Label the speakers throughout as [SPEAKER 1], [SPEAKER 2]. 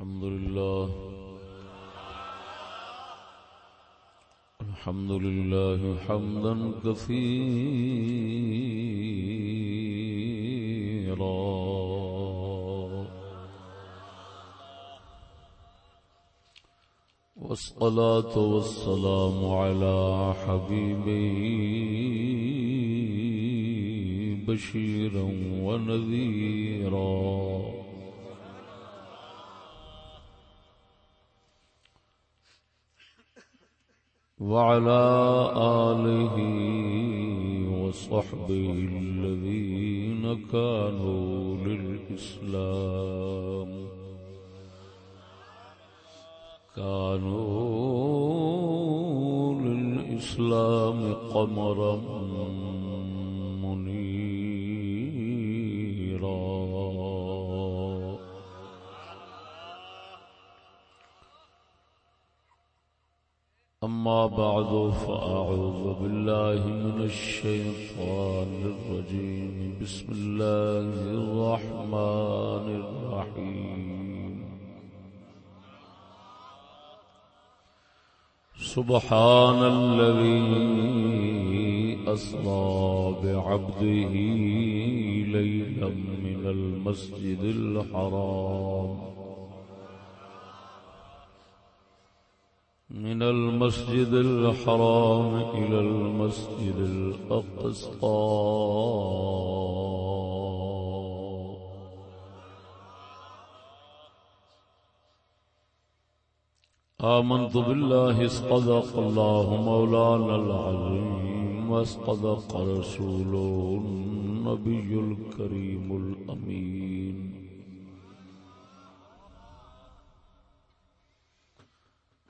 [SPEAKER 1] الحمد لله. الحمد لله حمدا كثيرا. والصلاة والسلام على حبيبه بشيرا ونذيرا. وعلى آله وصحبه الذين كانوا للإسلام. كانوا للإسلام قمرا بعد، فأعوذ بالله من الشيطان الرجيم. بسم الله الرحمن الرحيم. سبحان الذي أسرى بعبده ليلا من المسجد الحرام. من المسجد الحرام إلى المسجد الأقصى. آمنت بالله اصطدق الله مولانا العظيم واصطدق رسوله النبي الكريم الأمين.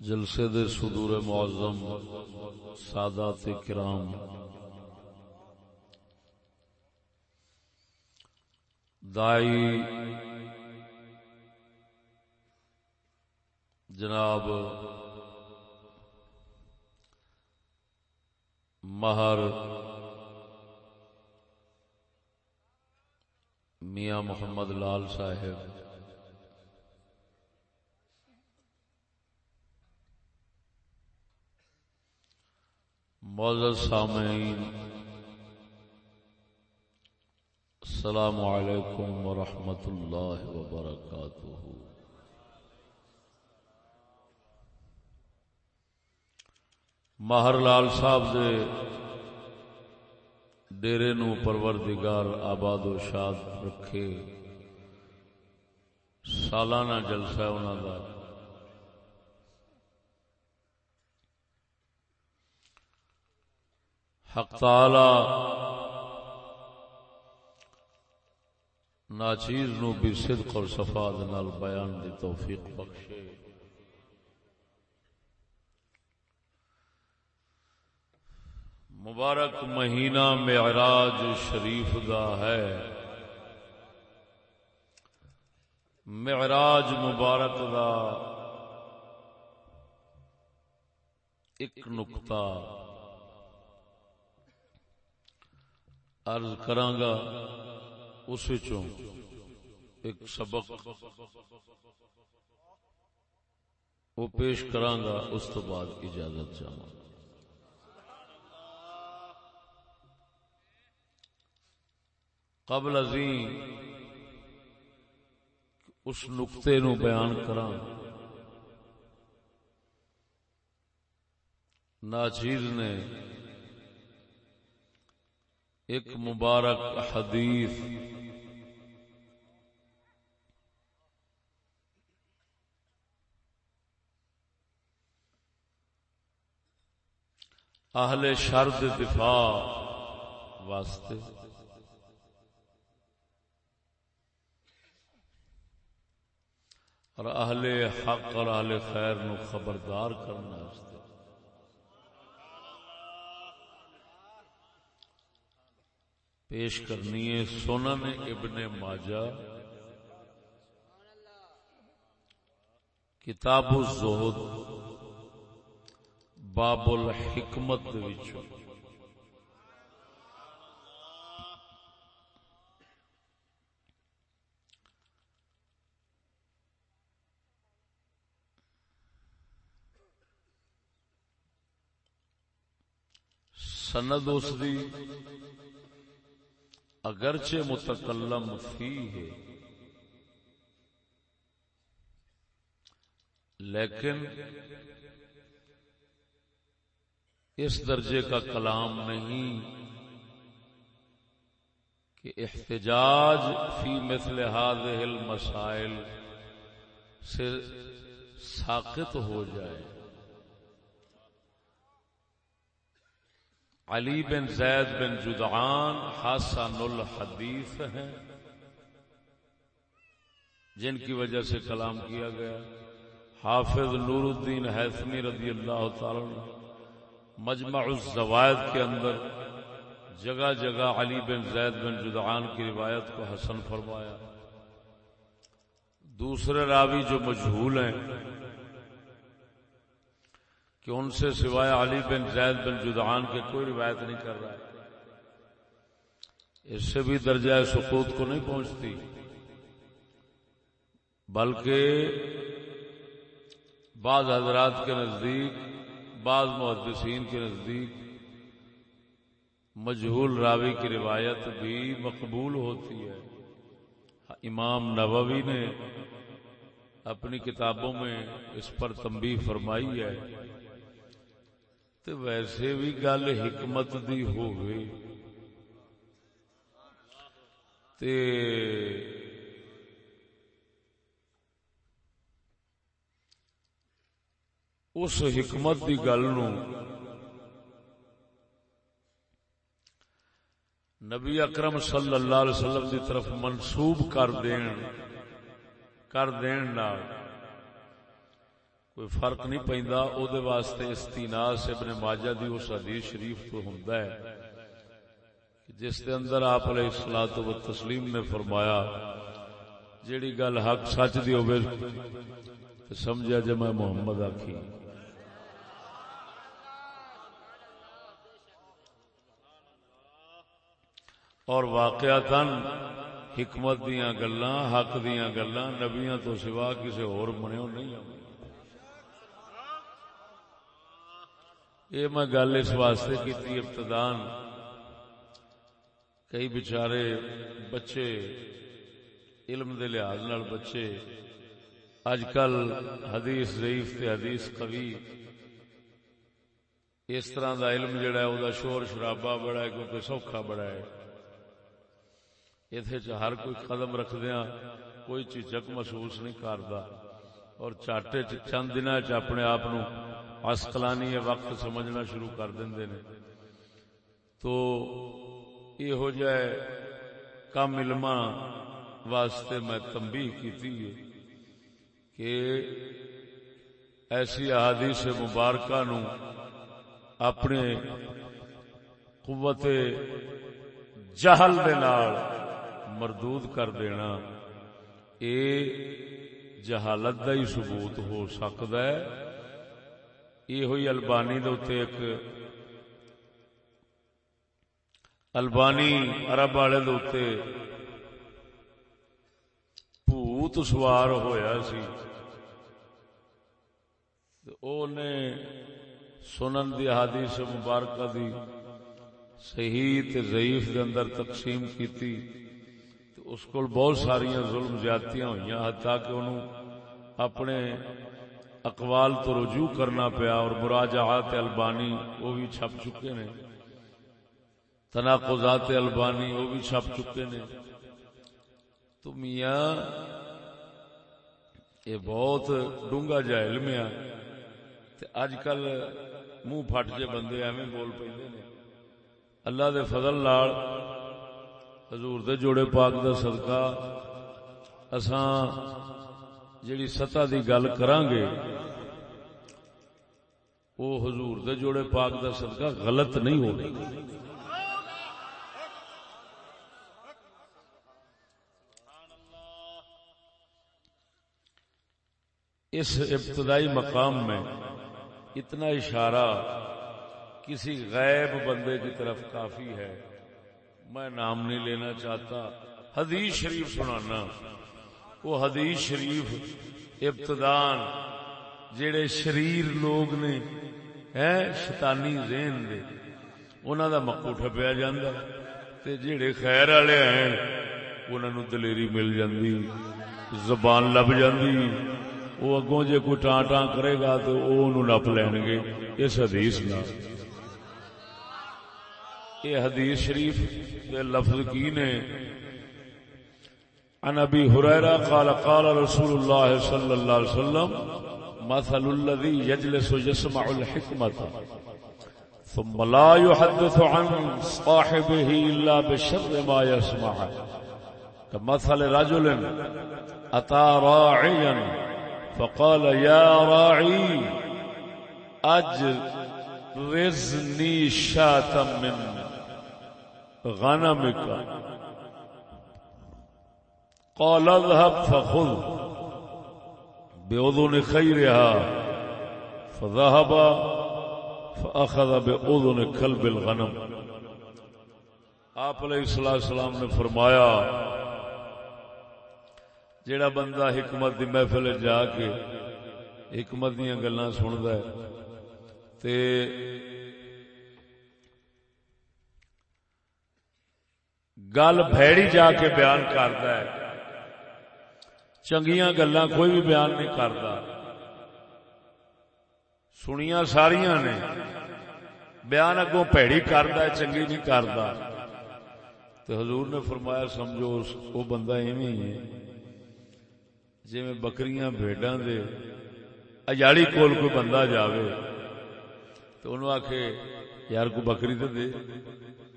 [SPEAKER 1] جلسے دے صدور معظم سادات کرام۔ دائی جناب مہر میاں محمد لال صاحب۔ معزز سامعین، السلام علیکم ورحمۃ اللہ وبرکاتہ۔ ماہر لال صاحب دے ڈیرے نو پروردگار آباد و شاد رکھے، سالانہ جلسہ انہوں کا حق تعالی ناچیز نو بھی صدق اور صفا نال بیان دی توفیق بخشے۔ مبارک مہینہ معراج شریف دا ہے۔ معراج مبارک دا ایک نقطہ۔ عرض کرانگا اس وچوں ایک سبق وہ پیش کرانگا اس تو بعد اجازت چاہوں۔ قبل ازیں اس نقطے نو بیان کراں۔ ناچیز نے ایک مبارک حدیث۔ اہل شرد دفاع واسطے۔ اور اہل حق اور اہل خیر نو خبردار کرنا واسطے۔ پیش کرنی ہے سنن ابن ماجہ۔ کتاب الزہد۔ باب الحکمت وچوں۔ سند اس دی۔ اگرچہ متکلم فی ہے، لیکن اس درجے کا کلام نہیں کہ احتجاج فی مثل هذه المسائل سے ساقط ہو جائے۔ علی بن زید بن جدعان حسن الحدیث ہیں جن کی وجہ سے کلام کیا گیا۔ حافظ نور الدین حیثمی رضی اللہ تعالی مجمع الزوائد کے اندر جگہ جگہ علی بن زید بن جدعان کی روایت کو حسن فرمایا۔ دوسرے راوی جو مجھول ہیں کہ ان سے سوائے علی بن زید بن جدعان کے کوئی روایت نہیں کر رہا ہے۔ اس سے بھی درجہ سکوت کو نہیں پہنچتی۔ بلکہ بعض حضرات کے نزدیک، بعض محدثین کے نزدیک مجہول راوی کی روایت بھی مقبول ہوتی ہے۔ امام نووی نے اپنی کتابوں میں اس پر تنبیہ فرمائی ہے۔ تے ویسے بھی گل حکمت دی ہو گئی تے اس حکمت دی گل نو نبی اکرم صلی اللہ علیہ وسلم دی طرف منسوب کر دین کر دین نال کوئی فرق نہیں پہندا او دے واسطے استیناس ابن ماجہ دی اس حدیث شریف تو ہوندا ہے جس دے اندر آپ علیہ الصلوۃ و تسلیم نے فرمایا، جیڑی گل حق سچ دی ہوے تے سمجھا جے میں محمد آکھی۔ اور واقعتاً حکمت دیاں گلاں، حق دیاں گلاں، نبیاں تو سوا کسی اور منیو نہیں آئی یہ میں گل اس واسطے کی ابتدان۔ کئی بچارے بچے علم دے لحاظ نال بچے۔ اج کل حدیث ضعیف تے حدیث قوی۔ اس طرح دا علم جڑا ہے، او دا شور شرابہ بڑا ہے کیونکہ سوکھا بڑا ہے۔ اتنے چ ہر کوئی قدم رکھدیا کوئی چیچک محسوس نہیں کرتا اور چاٹے چند دن چ اپنے آپ اسکلانی وقت سمجھنا شروع کر دیں تو یہ جائے کم علم واسطے میں تمبی کی کہ ایسی احادیث مبارکہ نو اپنے قوت جہل دے نال مردود کر دینا اے جہالت دا ہی ثبوت ہو سکتا ہے۔ یہ ہوئی البانی دے ایک البانی عرب والے دے بھوت سوار ہویا سی۔ او نے سنن دی حدیث مبارکہ دی صحیح تے ضعیف دے اندر تقسیم کیتی۔ اس کو بہت ساری ظلم زیادتیاں ہوئی حتیٰ کہ انہوں اپنے اقوال تو رجوع کرنا پیا اور مراجعات البانی وہ بھی چھپ چکے نے تناقضات البانی وہ بھی چھپ چکے نے تو میاں، یہ بہت ڈونگا جا علم ہے۔ اج کل منہ پٹ جے بندے ایویں بول پہ اللہ دے فضل لال حضور دے جوڑے پاک دا صدقہ۔ اساں جیڑی سطح دی گل کران گے وہ حضور دے جوڑے پاک دا صدقہ غلط نہیں ہوگی اس ابتدائی مقام میں اتنا اشارہ کسی غیب بندے کی طرف کافی ہے، میں نام نہیں لینا چاہتا، حدیث شریف سنانا۔ وہ حدیث شریف ابتدان جڑے شریر لوگ نے شیطانی ذہن دے انہوں دا مکو ٹپیا جاندہ تے جڑے خیر والے ہیں انہوں نے دلیری مل جاندی، زبان لب جاندی وہ اگوں جے کوئی ٹان ٹان کرے گا تو وہ نپ لین گے، اس حدیث نہ یہ حدیث شریف دے لفظ کی نے؟ عن ابي هريره قال قال رسول الله صلى الله عليه وسلم، مثل الذي يجلس يسمع الحكمه ثم لا يحدث عن صاحبه الا بشر ما يسمع كمثل رجل اتى راعيا فقال يا راعي أجرزني شاة من غنمك قال اذهب فخذ. بأذن خيرها. فذهب فأخذ بأذن كلب الغنم. آپ علیہ السلام نے فرمایا، جیڑا بندہ حکمت دی محفل جا کے حکمت دیا گلا سند گل بھڑی جا کے بیان کرتا ہے۔ چنگیاں گلا کوئی بھی بیان نہیں کرتا سنیا ساریاں نے بیان اگوں پیڑی کرتا ہے چنگی نہیں کرتا تو حضور نے فرمایا سمجھو وہ بندہ ایویں ہی ہے جی میں بکریاں بھیڈاں دے اجاڑی کول کوئی بندہ جاوے تو انہوں آکھے یار کو بکری تو دے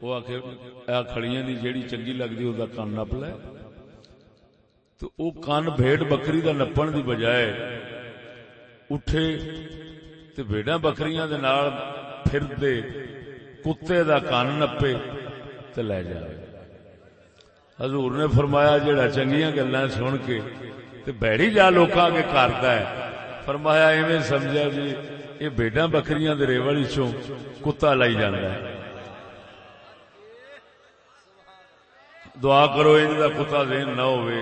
[SPEAKER 1] وہ آکھے اے کھڑیاں دی جیڑی چنگی لگ دی دا کان نپ لے تو او کان بھیڑ بکری دا نپن دی بجائے اٹھے تے بھیڈاں بکریاں دے نال پھر دے کتے دا کان نپے تے لے جائے۔ حضور نے فرمایا جیڑا چنگیاں گلاں سن کے تے بہڑی جا لوگ آگے کرتا ہے۔ فرمایا، ایویں سمجھا جی یہ بیڈا بکریاں ریوڑی چو کتا لائی جانا ہے۔ دعا کرو ان کا کتا ذہن نہ ہوئے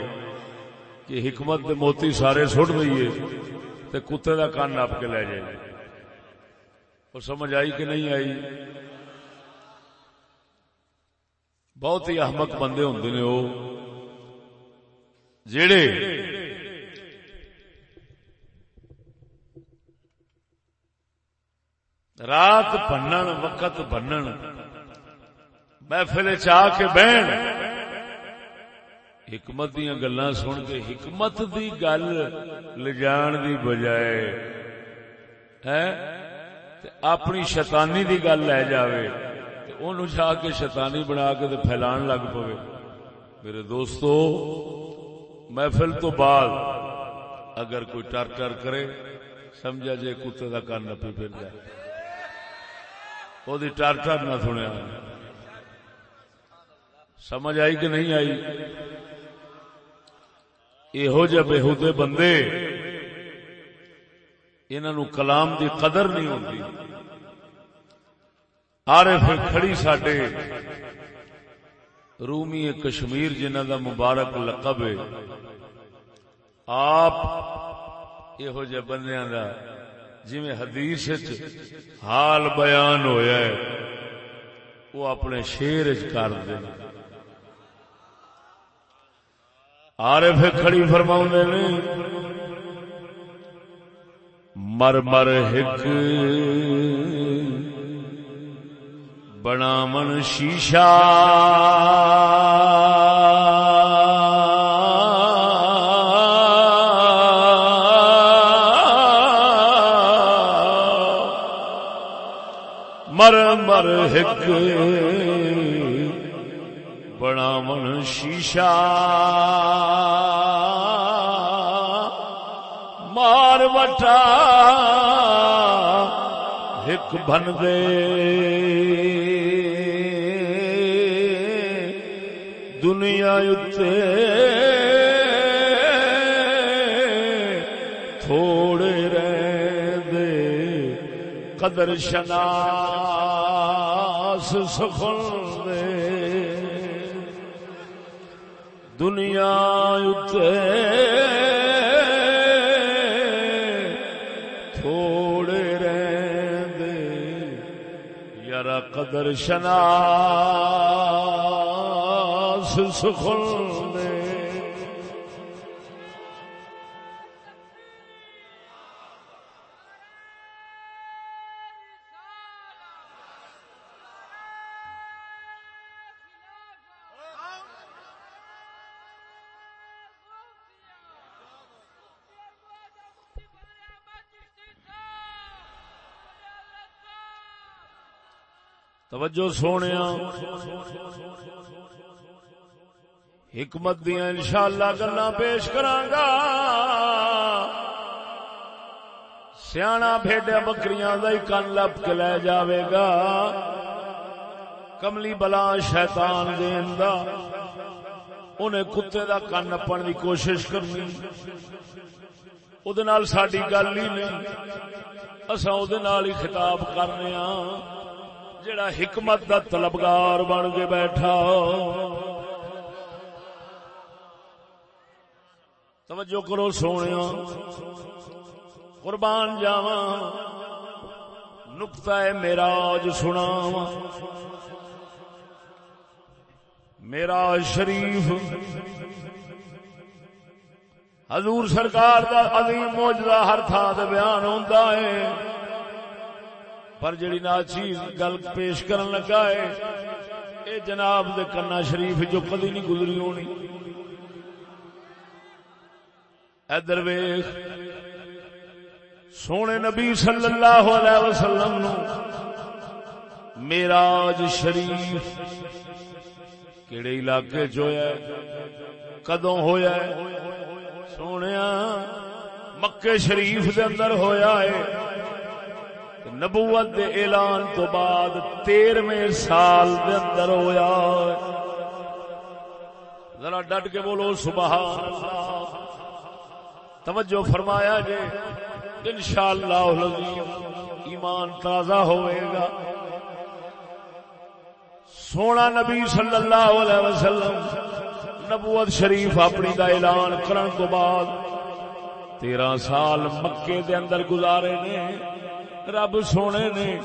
[SPEAKER 1] کہ حکمت دے موتی سارے سٹ دئیے تے کتے دا کان ناپ کے لے جائے۔ اور سمجھ آئی کہ نہیں آئی؟ بہت ہی احمق بندے ہوں نے وہ۔ جڑے رات بنن، وقت بنن، محفل چاہ کے بہن حکمت دیا گلا سن کے حکمت دی گل لجان دی بجائے اپنی شیطانی دی گل لے جاوے اونوں چاہ کے شیطانی بنا کے پھیلان لگ پوے۔ میرے دوستو، محفل تو بعد اگر کوئی ٹر ٹر کرے، سمجھا جائے کتے کا کان نپی پھر جائے۔ وہ ٹر ٹر نہ سنیا۔ سمجھ آئی کہ نہیں آئی؟ یہو جہ بےحدے بندے انہوں کلام دی قدر نہیں ہوتی آرے پھر کھڑی ساڈے رومی کشمیر جنہ دا مبارک لقب ہے۔ آپ یہو جہ بندیاں جی میں حدیث حال بیان ہویا ہے، وہ اپنے شیر کر دے آر کھڑی فرما نے مر مر ہک بنا من شیشہ۔ مر مر ہک بنا من شیشہ مار وٹا ایک بن دے دنیا اتے تھوڑے دے قدر شناس سخن دنیا اتے تھوڑے دے یار قدر شناس سخن توجہ سونے حکمت دیا ان شاء اللہ گلا پیش کرانگا سیاح بھیڈیا بکریاں دا ہی کن لپ کے لے جاوے گا کملی بلا شیطان دین دا انہیں کتے دا کن نپن دی کوشش کرنی۔ او دے نال ساڈی گل ہی نہیں۔ اساں او دے نال ہی خطاب کرنے ہاں۔ جڑا حکمت دا طلبگار بن کے بیٹھا۔ توجہ کرو سونے قربان جاوا نکتا ہے میرا سنا میرا شریف۔ حضور سرکار دا عظیم موجودہ ہر تھان بیان ہوتا ہے۔ پر جڑی نا چیز گل پیش کرن لگا ہے، اے جناب دے کنا شریف جو کدی نہیں گزری ہونی۔ ادر ویخ سونے نبی صلی اللہ علیہ وسلم نو میراج شریف کیڑے علاقے چ ہویا ہے، کدوں ہویا ہے؟ سونے مکے شریف دے اندر ہویا ہے۔ نبوت دے اعلان تو بعد تیرویں سال دے اندر ہویا ذرا ڈٹ کے بولو، سبحان اللہ۔ توجہ فرمایا جے، انشاءاللہ العظیم، ایمان تازہ ہوئے گا۔ سونا نبی صلی اللہ علیہ وسلم نبوت شریف اپنی دا اعلان کرن تو بعد تیرہ سال مکے دے اندر گزارے نے۔ رب سونے نے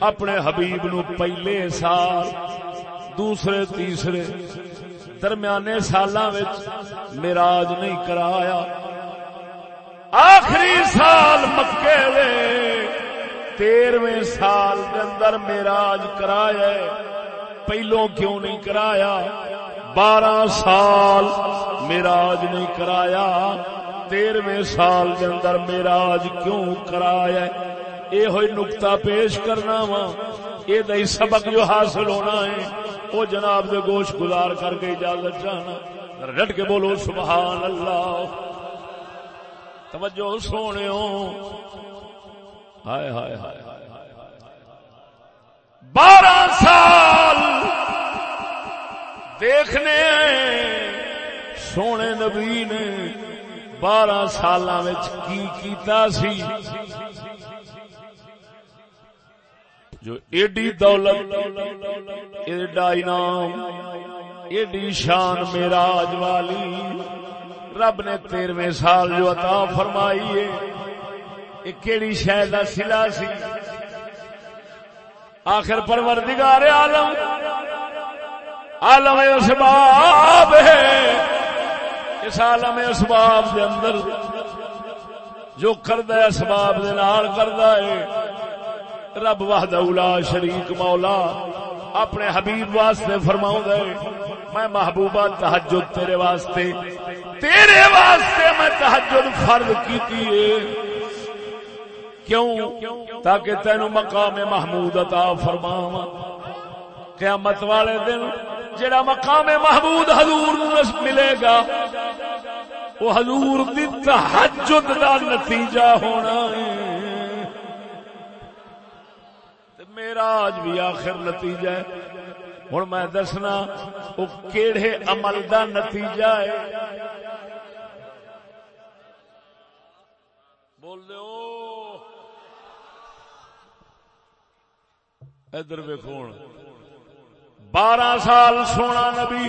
[SPEAKER 1] اپنے حبیب نو پہلے سال، دوسرے، تیسرے درمیانے سال میراج نہیں کرایا۔ آخری سال مکے دے تیرویں سال کے اندر میراج کرایا پہلو کیوں نہیں کرایا؟ بارہ سال میراج نہیں کرایا۔ تیرویں سال کے اندر میراج کیوں کرایا یہ ہوئی نکتا پیش کرنا وا۔ یہ سبق جو حاصل ہونا ہے، وہ جناب دے گوش گزار کر کے اجازت چاہنا۔ رٹ کے بولو، سبحان اللہ۔ توجہ سونے ہائے ہائے ہائے بارہ سال دیکھنے سونے نبی نے بارہ سال کی کیتا سی۔ جو ایڈی دولت، ایڈا انعام، ایڈی شان میراج والی رب نے تیرویں سال جو عطا فرمائی ہے، یہ کیڑی شہر کا سلا سی؟ آخر پروردگار عالم عالم اسباب ہے۔ اس عالم اسباب دے اندر جو کرد اسباب کرد ہے رب وحدہ اولا شریک مولا اپنے حبیب واسطے فرماؤں دے میں محبوبہ تحجد تیرے واسطے تیرے واسطے میں تحجد فرض کیتی ہے۔ کیوں؟ تاکہ تینو مقام محمود عطا فرماواں۔ قیامت والے دن جڑا مقام محمود حضور ملے گا، وہ حضور دی تحجد دا نتیجہ ہونا ہے۔ میرا آج بھی آخر نتیجہ ہے۔ ہوں میں دسنا وہ کیڑے عمل دا نتیجہ ہے؟ بول دو ادھر ویکو بارہ سال سونا نبی۔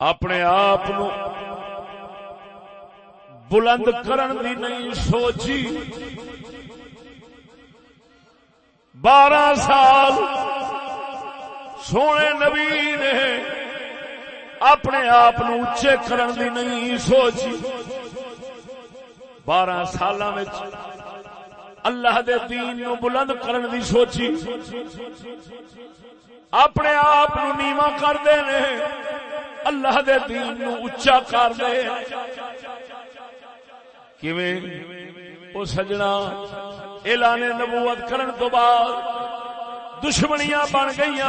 [SPEAKER 1] اپنے آپ بلند کرن دی نہیں سوچی۔ بارہ سال سونے نبی نے اپنے آپ اچے کرن دی نہیں سوچی۔ بارہ سال اللہ دے دین نو بلند کرن دی سوچی۔ اپنے آپ نیوا کرتے نے، اللہ دے دین نو اچا کر دے۔ کیویں؟ او سجنا، اعلان نبوت کرن تو بعد دشمنیاں بن گئی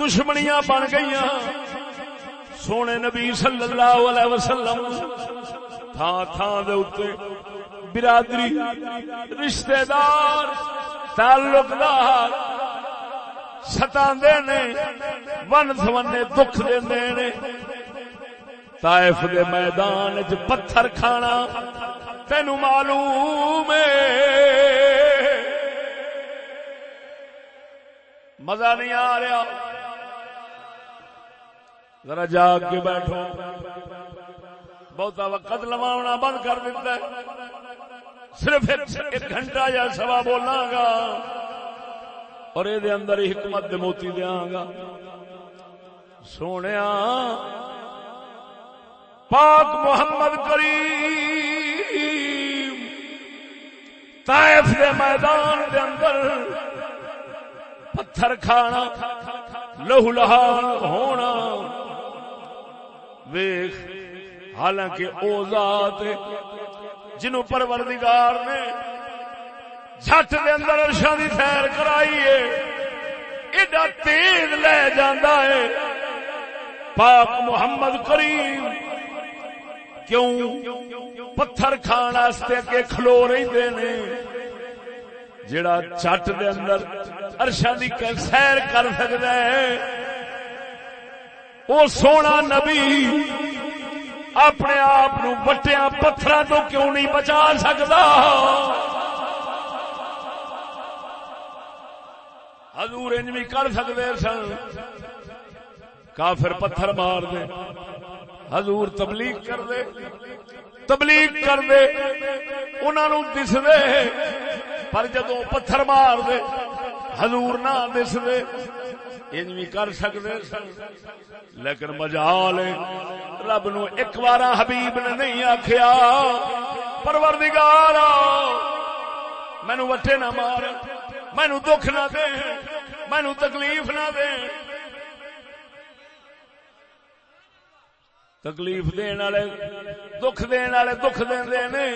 [SPEAKER 1] دشمنیاں بن گئی سونے نبی صلی اللہ علیہ وسلم تھان تھان دے برادری رشتہ دار تعلق دار ستا نے، ون سونے دکھ دے تائف دے میدان چ پتھر کھانا تینو معلوم مزہ نہیں آ رہا۔ ذرا جاگ کے بیٹھو۔ بہتا وقت لواونا بند کر دیتا ہے۔ صرف ایک گھنٹہ یا سوا بولنا گا۔ اور یہ اندر حکمت موتی دیا گا۔ سونے پاک محمد کریم طائف دے میدان دے اندر پتھر کھانا، لہو لہان ہونا۔ ویخ حالانکہ او ذات جنہوں پروردگار نے جھٹ دے اندر ارشا دی سیر کرائی ہے، ایڈا تیز لے جاندہ ہے۔ پاک محمد کریم کیوں پتھر کھان اگے کھلو رہتے نے؟ جڑا چٹ دے اندر ارشا دی سیر کر سکتا ہے وہ سونا نبی اپنے آپ وٹیا پتھر تو کیوں نہیں بچا سکتا حضور انج بھی کر سکتے سن، کافر پتھر مار دے۔ حضور تبلیغ کر دے، تبلیغ کر دے انہوں دس دے۔ پر جدو پتھر مار دے، حضور نہ دس دے۔ ان بھی کر سکتے سن لیکن مجال رب نو ایک بار حبیب نے نہیں آخیا پروردگار مینو وٹے نہ مار مینو دکھ نہ دے مینو تکلیف نہ دے۔ تکلیف دین والے، دکھ دین والے دکھ دے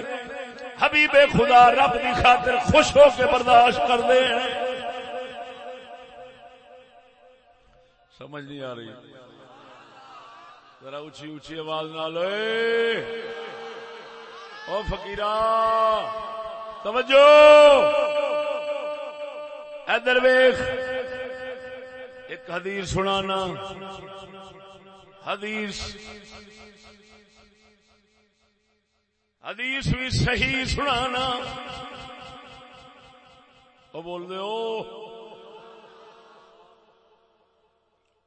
[SPEAKER 1] حبیب خدا رب کی خاطر خوش ہو کے برداشت کر دے۔ سمجھ نہیں آ رہی۔ ذرا اچھی اچھی آواز نہ او فکیر توجہ۔ ادر ویخ ایک حدیث سنانا۔ حدیث حدیث بھی صحیح سنانا۔ وہ بول دے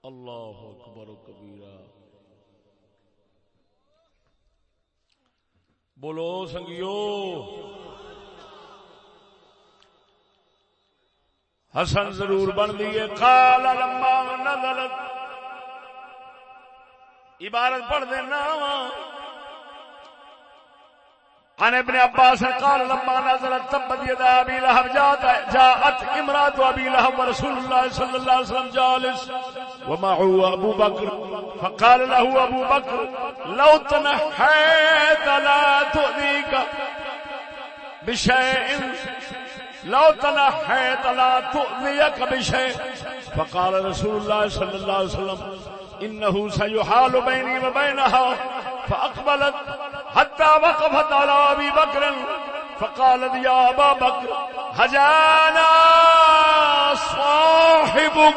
[SPEAKER 1] اللہ اکبر کبیرا بولو سنگیو۔ حسن ضرور بن دیے کالا لمبا نظرت عبارت پڑھ دینا. عن ابن عباس قال لما نزلت تبت يد ابي لهب، جاءت جاءت امراه ابي لهب ورسول الله صلى الله عليه وسلم جالس. ومعه ابو بكر. فقال له ابو بكر، لو تنحيت لا تؤذيك بشيء. لو تنحيت لا تؤذيك بشيء. فقال رسول الله صلى الله عليه وسلم انه سيحال بيني وبينها فاقبلت حتى وقفت على ابي بكر فقالت يا ابا بكر هجانا صاحبك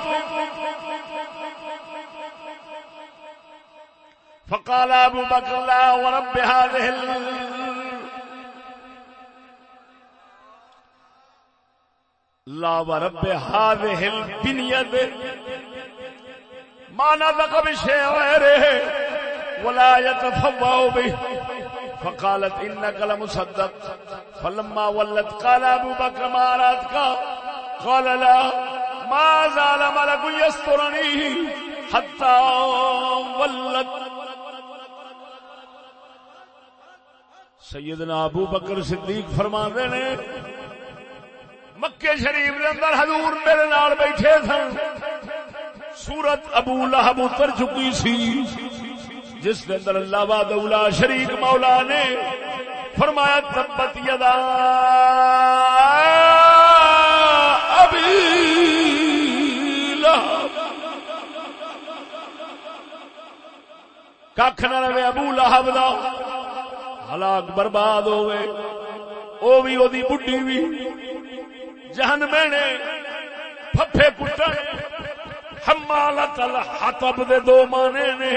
[SPEAKER 1] فقال ابو بكر لا ورب هذه لا ورب هذه البنيه ما نطق بشيء ولا يتفوه به فقالت انك لمصدق، فلما ولت قال ابو بكر ما ارادك قال لا، ما زال ملك يسترني حتى ولت۔ سیدنا ابو بکر صدیق فرما نے مکے شریف دے اندر حضور میرے نال بیٹھے سن۔ سورت ابو لہب اتر چکی سی، جس کے اندر اللہ باد شریک مولا نے فرمایا، تبت یدا ابھی کھ نہ رہے ابو لہب دا، ہلاک برباد ہوئے۔ او بھی، او دی بڈی بھی۔ جہن میں نے پھپے کٹن حمالت الحطب دے دو مانے نے۔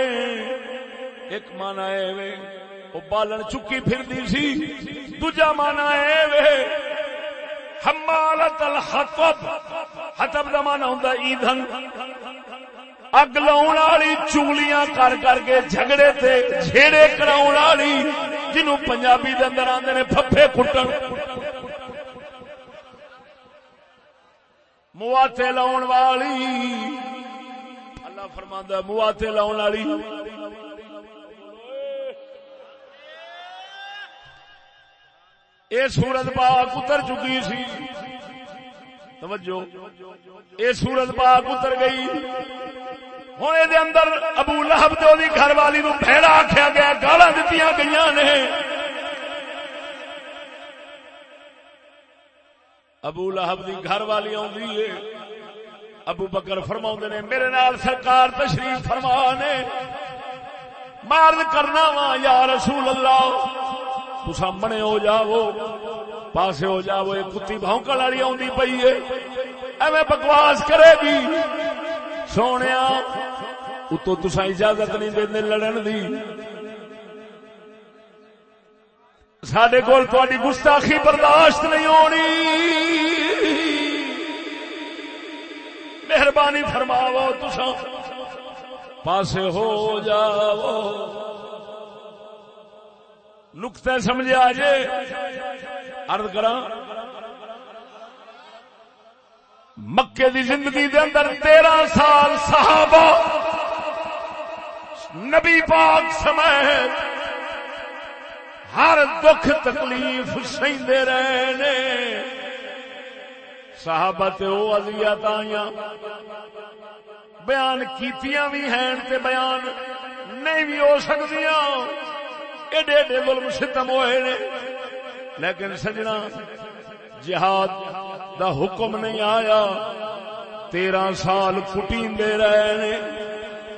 [SPEAKER 1] ایک مانا ہے وے وہ بالن چکی پھر دی سی۔ دوجا مانا ہے وے حمالت الحطب حطب دا مانا ہوندا ایندھن۔ اگ لاؤن والی چگلیاں کر کر کے جھگڑے تے جھیڑے کراؤن والی جنوں پنجابی دے اندر آندے نے پھپھے کٹن۔ مواتے لاؤن والی۔ اللہ فرماندا مواتے لاؤن والی۔ اے سورت پاک اتر چکی سی۔ توجہ۔ اے سورت پاک اتر گئی۔ ہوں یہ اندر ابو لہب تو گھر والی نو بھڑا آخیا گیا گالا دیتی گئی نے۔ ابو لہب دی گھر والی آئی ابو بکر فرما نے، میرے نال سرکار تشریف فرما نے مارد کرنا وا یا رسول اللہ۔ تو سامنے ہو جاؤ، پاسے ہو جاؤ یہ کتی بونکل والی آئی پی ہے۔ ایویں بکواس کرے گی۔ سونے اتو تسا اجازت نہیں دے لڑن دی۔ سڈے کول تاری گستاخی برداشت نہیں ہونی۔ مہربانی فرماو تسا پاسے ہو جاؤ۔ نقطے سمجھا جے۔ ارد کرا مکے دی زندگی دے اندر تیرہ سال صحابہ، نبی پاک سمیت ہر دکھ تکلیف سہندے رہے صحابہ تے او اذیت آئیاں بیان کیتیاں بھی ہیں تے بیان نہیں بھی ہو سکدیاں۔ ایڈے ایڈے ظلم ستم ہوئے نے۔ لیکن سجنا، جہاد دا حکم نہیں آیا۔ تیرہ سال کٹی دے رہے نے۔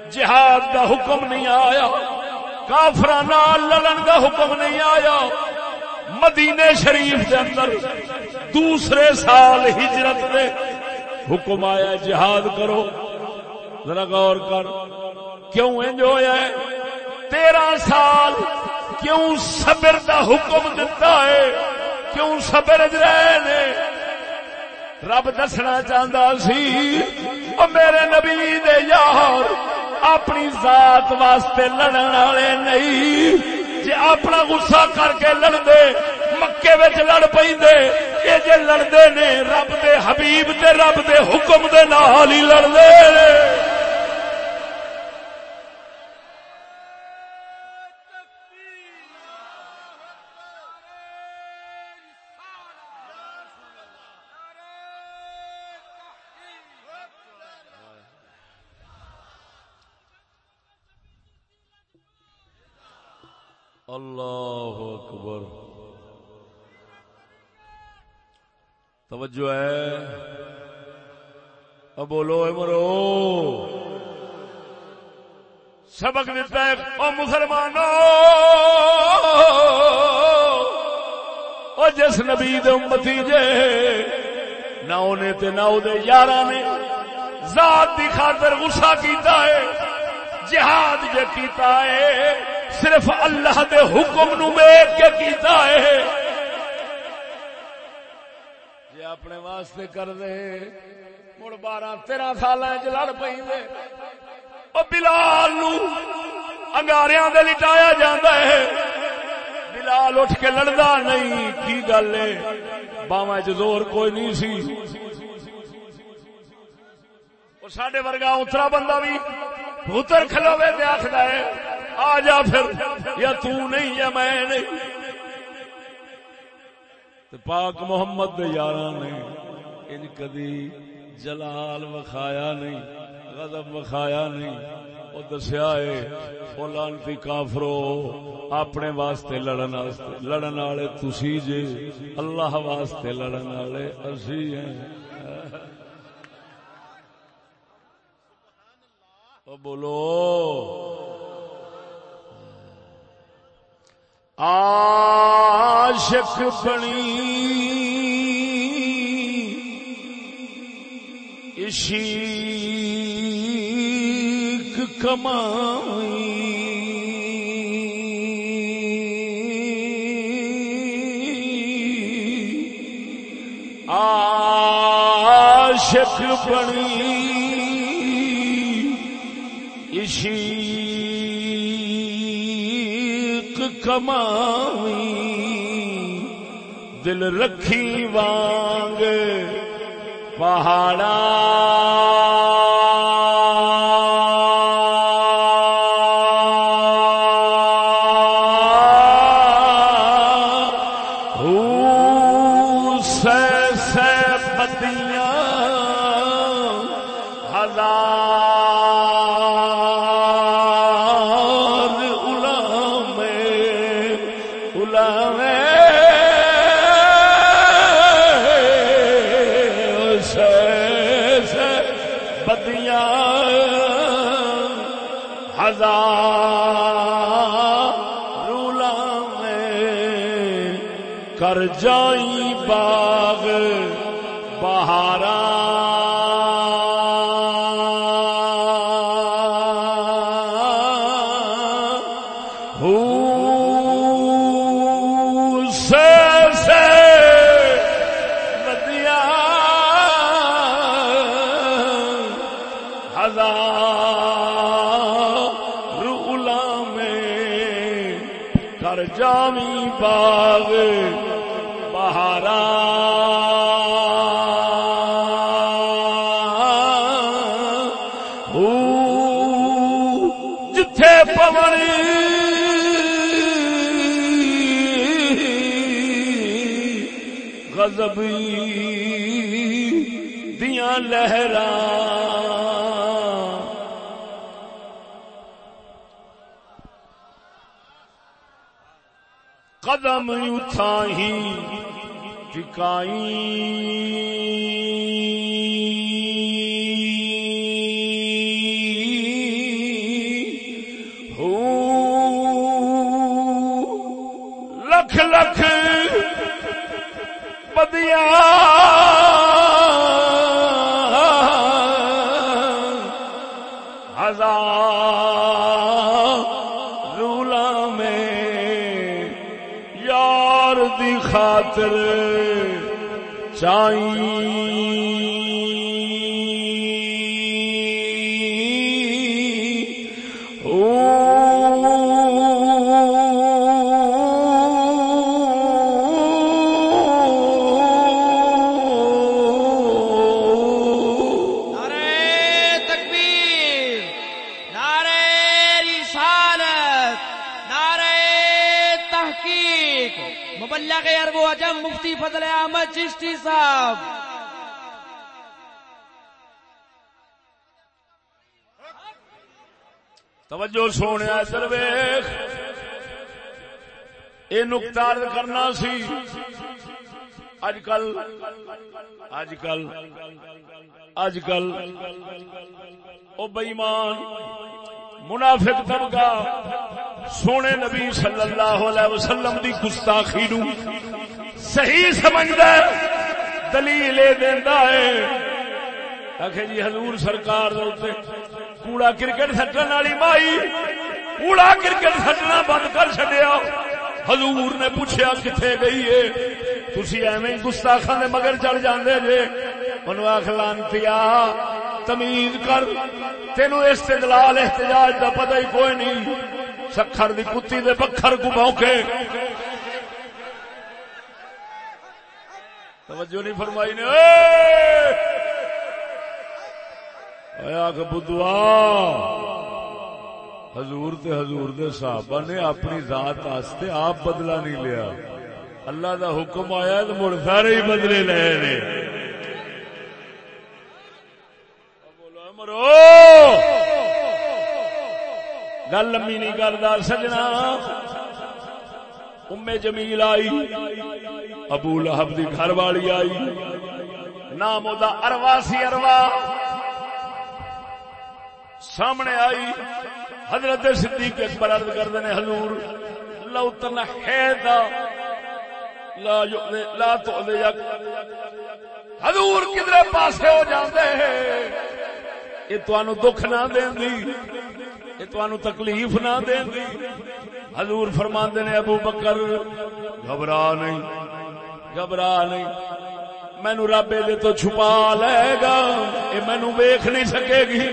[SPEAKER 1] جہاد دا حکم نہیں آیا۔ کافران لڑن دا حکم نہیں آیا۔ مدینے شریف دے اندر دوسرے سال ہجرت دے حکم آیا، جہاد کرو۔ ذرا غور کر، کیوں انجو ہے؟ تیرہ سال کیوں صبر دا حکم دیتا ہے؟ کیوں صبر رہے نے رب دسنا چاہتا سی، او میرے نبی دے یار اپنی ذات واسطے لڑن والے نہیں۔ جی اپنا غصہ کر کے لڑ دے مکے وچ لڑ پیندے اے جے لڑدے نے رب دے حبیب تے رب دے حکم دے نال ہی لڑدے اللہ اکبر۔ توجہ ہے۔ اب بولو مرو۔ سبق دیتا ہے او مسلمانوں۔ او جس نبی دے امتی جے، نہ اونے تے نہ او دے یاراں نے ذات دی خاطر غصہ کیتا ہے، جہاد جے کیتا ہے۔ صرف اللہ دے حکم نو میک کے کیتا ہے۔ جے اپنے واسطے کر دے، مڑ بارہ تیرہ سال لڑ پہ بلال نو انگاریاں دے لٹایا جاندہ ہے۔ بلال اٹھ کے لڑدا نہیں، کی گل ہے؟ باواں چ زور کوئی نہیں سی۔ اور ساڈے ورگا اترا بندہ بھی پتر کھلوے تے آکھدا ہے آ جا پھر، یا تو نہیں یا میں نہیں۔ تے پاک محمد دے یاراں نے ان کدی جلال وکھایا نہیں، غضب وکھایا نہیں۔ وہ دسیا ہے وہ لانتی کافرو، اپنے واسطے لڑن واسطے، لڑن والے تسی جے، اللہ واسطے لڑن والے اسی ہیں۔ او بولو۔ عاشق بنی۔ عشیق کمائی۔ عاشق بنی۔ عشیق کمائی دل رکھی وانگ پہاڑا۔ کر جائی باغ بہارا قدم اتھا ہی ٹکائی لکھ لکھ بدیا خاطر چاہیے توجہ سونے ادھر ویخ۔ یہ نقطہ کرنا سی۔ اج کل اج کل اج کل او بئیمان منافق طبقہ سونے نبی صلی اللہ علیہ وسلم دی گستاخی نو صحیح سمجھدا ہے، دلیل دیندا ہے۔ آخے جی حضور سرکار دے کوڑا کرکٹ سٹن والی مائی کوڑا کرکٹ سٹنا بند کر چڈیا حضور نے پوچھا کتنے گئی ہے تھی ایویں گستاخا نے مگر چڑھ جاندے جے منو آخ لانتی تمیز کر تینو استدلال احتجاج کا پتہ ہی کوئی نہیں سکھر دی کتی دے پکھر کو موکے توجہ نہیں فرمائی نے اے آخ بدوا حضور تے حضور دے صحابہ نے اپنی ذات آستے آپ بدلہ نہیں لیا۔ اللہ دا حکم آیا تو مڑ سارے ہی بدلے لے نے۔ مرو۔ گل لمبی نہیں کرتا سجنا۔ ام جمیل آئی۔ ابو لہب دی گھر والی آئی۔ نام دا اروا سی اروا سامنے آئی۔ حضرت صدیق اکبر عرض کر دینے حضور، لو تنحیدہ لا لا تو حضور کدھر پاسے ہو جاندے ہیں۔ یہ تانوں دکھ نہ دین دی یہ تانوں تکلیف نہ دین دی حضور فرماندے نے، ابو بکر، گھبرا نہیں گھبرا نہیں۔ مینو رب دے تو چھپا لے گا، یہ مینو ویکھ نہیں سکے گی۔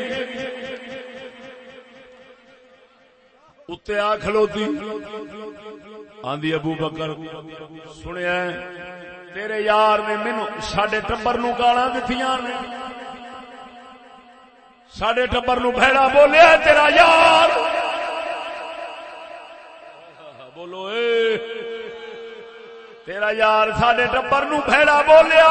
[SPEAKER 1] اتنے آ کھلوتی آندی ابو بکر سنیا تیرے یار نے مینو سڈے ٹبر نو گالا دتی نے سڈے ٹبر نو بھڑا بولیا تیرا یار بولو اے تیرا یار سڈے ٹبر نو بھڑا بولیا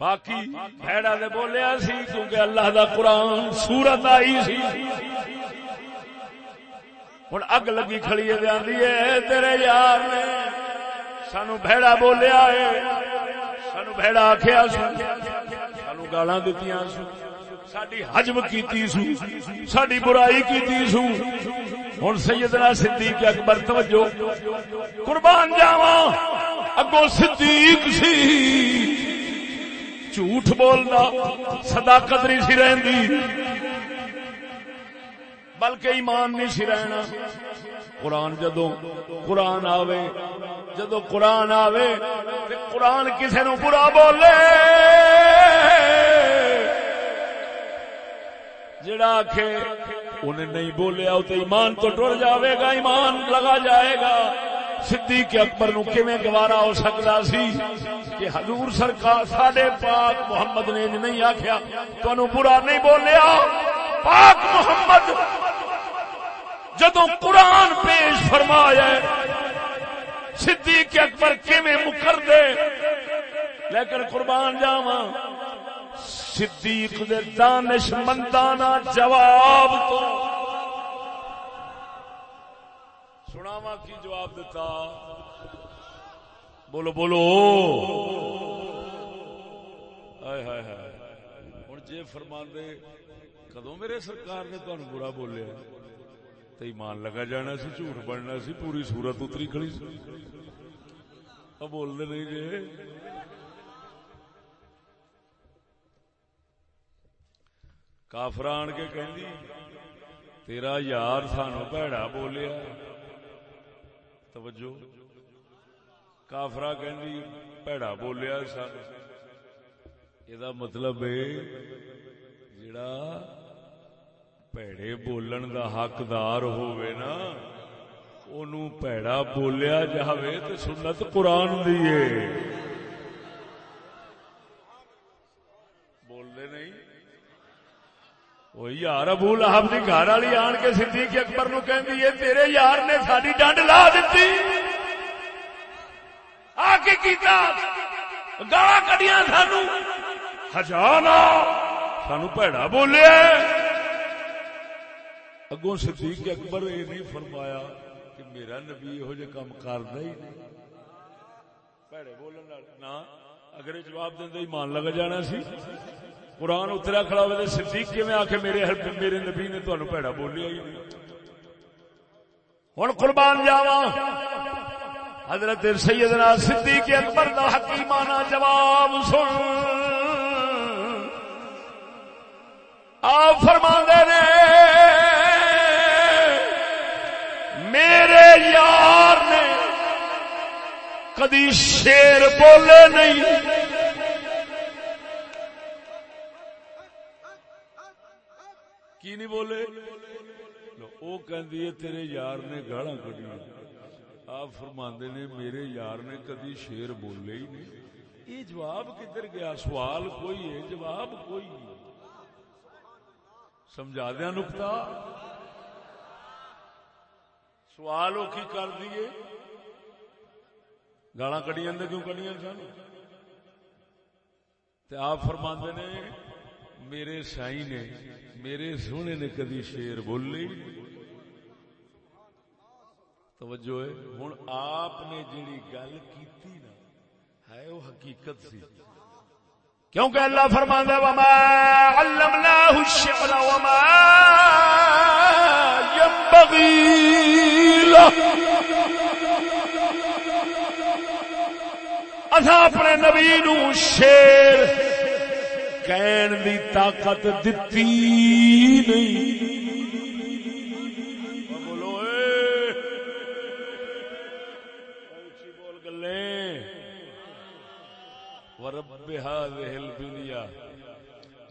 [SPEAKER 1] باقی بھڑا نے بولیا سی کیونکہ اللہ دا قرآن سورت آئی سی۔ ہوں اگ لگی کھڑی ہے تیرے یار نے سانو بھڑا بولیا ہے۔ سانو بھڑا آخیا سو سانو گالا دیتی سو ساری حجم کی سو ساری برائی کی سو ہوں سیدنا صدیق اکبر، توجہ۔ قربان جاوا اگو صدیق سی۔ جھوٹ بولنا صداقت نہیں سی رہی بلکہ ایمان نہیں سی رہنا۔ قرآن جدو قرآن آوے جدو قرآن آوے قرآن کسی نو برا بولے۔ جڑا آخے انہیں نہیں بولیا تو ایمان تو ٹر جاوے گا، ایمان لگا جائے گا۔ صدیق اکبر نو کیویں گوارا ہو سکتا سی؟ کہ حضور سرکار ساڈے پاک محمد نے نہیں آخیا تو برا نہیں بولیا۔ پاک محمد جدو قرآن پیش فرمایا صدیق اکبر کیویں مکر دے؟ لیکن قربان جاوا صدیق دے دانش مندانہ جواب تو سناوا کی جواب دیتا بولو بولو۔ ہوں جی فرما دے کدو میرے سرکار نے تمہیں برا بولیا؟ تو ایمان لگا جانا سی، جھوٹ بننا سی، پوری سورت اتری کھڑی سی۔ بولتے نہیں جی کافر آن کے کہ تیرا یار سانو بھڑا بولیا۔ توجہ۔ کافرا کہ پیڑا بولیا سن یہ مطلب جڑا پیڑے بولن دا حقدار ہوئے نا پیڑا بولیا جاوے تو سنت قرآن دیئے بولدے نہیں وہ یار ابو لہب دی گھر والی آن کے صدیق اکبر نو کہندی ہے تیرے یار نے ساری ڈنڈ لا دتی آ کے کیتا گالا کڈیاں سانو ہجانا سانو پیڑا بولیا اگوں صدیق اکبر یہ نہیں فرمایا کہ میرا نبی یہو جہ کام کردا ہی نہیں بھڑے بولن نہ اگر یہ جواب دیندا ایمان لگ جانا سی قرآن اترا کھڑا ہوئے صدیق کیویں آ کے میرے میرے نبی نے تانوں بھڑا بولیا ہی نہیں۔ ہن قربان جاواں۔ حضرت سیدنا صدیق اکبر دا حکیمانہ جواب سن۔ آپ فرما نے، میرے یار نے کدی شیر بولے نہیں۔ کی نہیں بولے؟ وہ تیرے یار نے گالا کٹی آپ فرماندے نے، میرے یار نے کدی شیر بولے ہی نہیں۔ یہ جواب کدھر گیا؟ سوال کوئی ہے؟ جواب کوئی سمجھا دیا نکتا سوال وہ کی کر دیے گالا کڑی کیوں کڑیاں سن؟ آپ فرماندے نے میرے سائی نے، میرے سونے نے کدی شیر بولے توجہ ہے ہوں آپ نے جیڑی گل کی نا، ہے وہ حقیقت سی۔ کیونکہ اللہ فرماندا وما علمناه الشعر وما ينبغي له۔ اسا اپنے نبی نو شیر کہن دی طاقت دتی نہیں۔ ورب هذه الدنيا،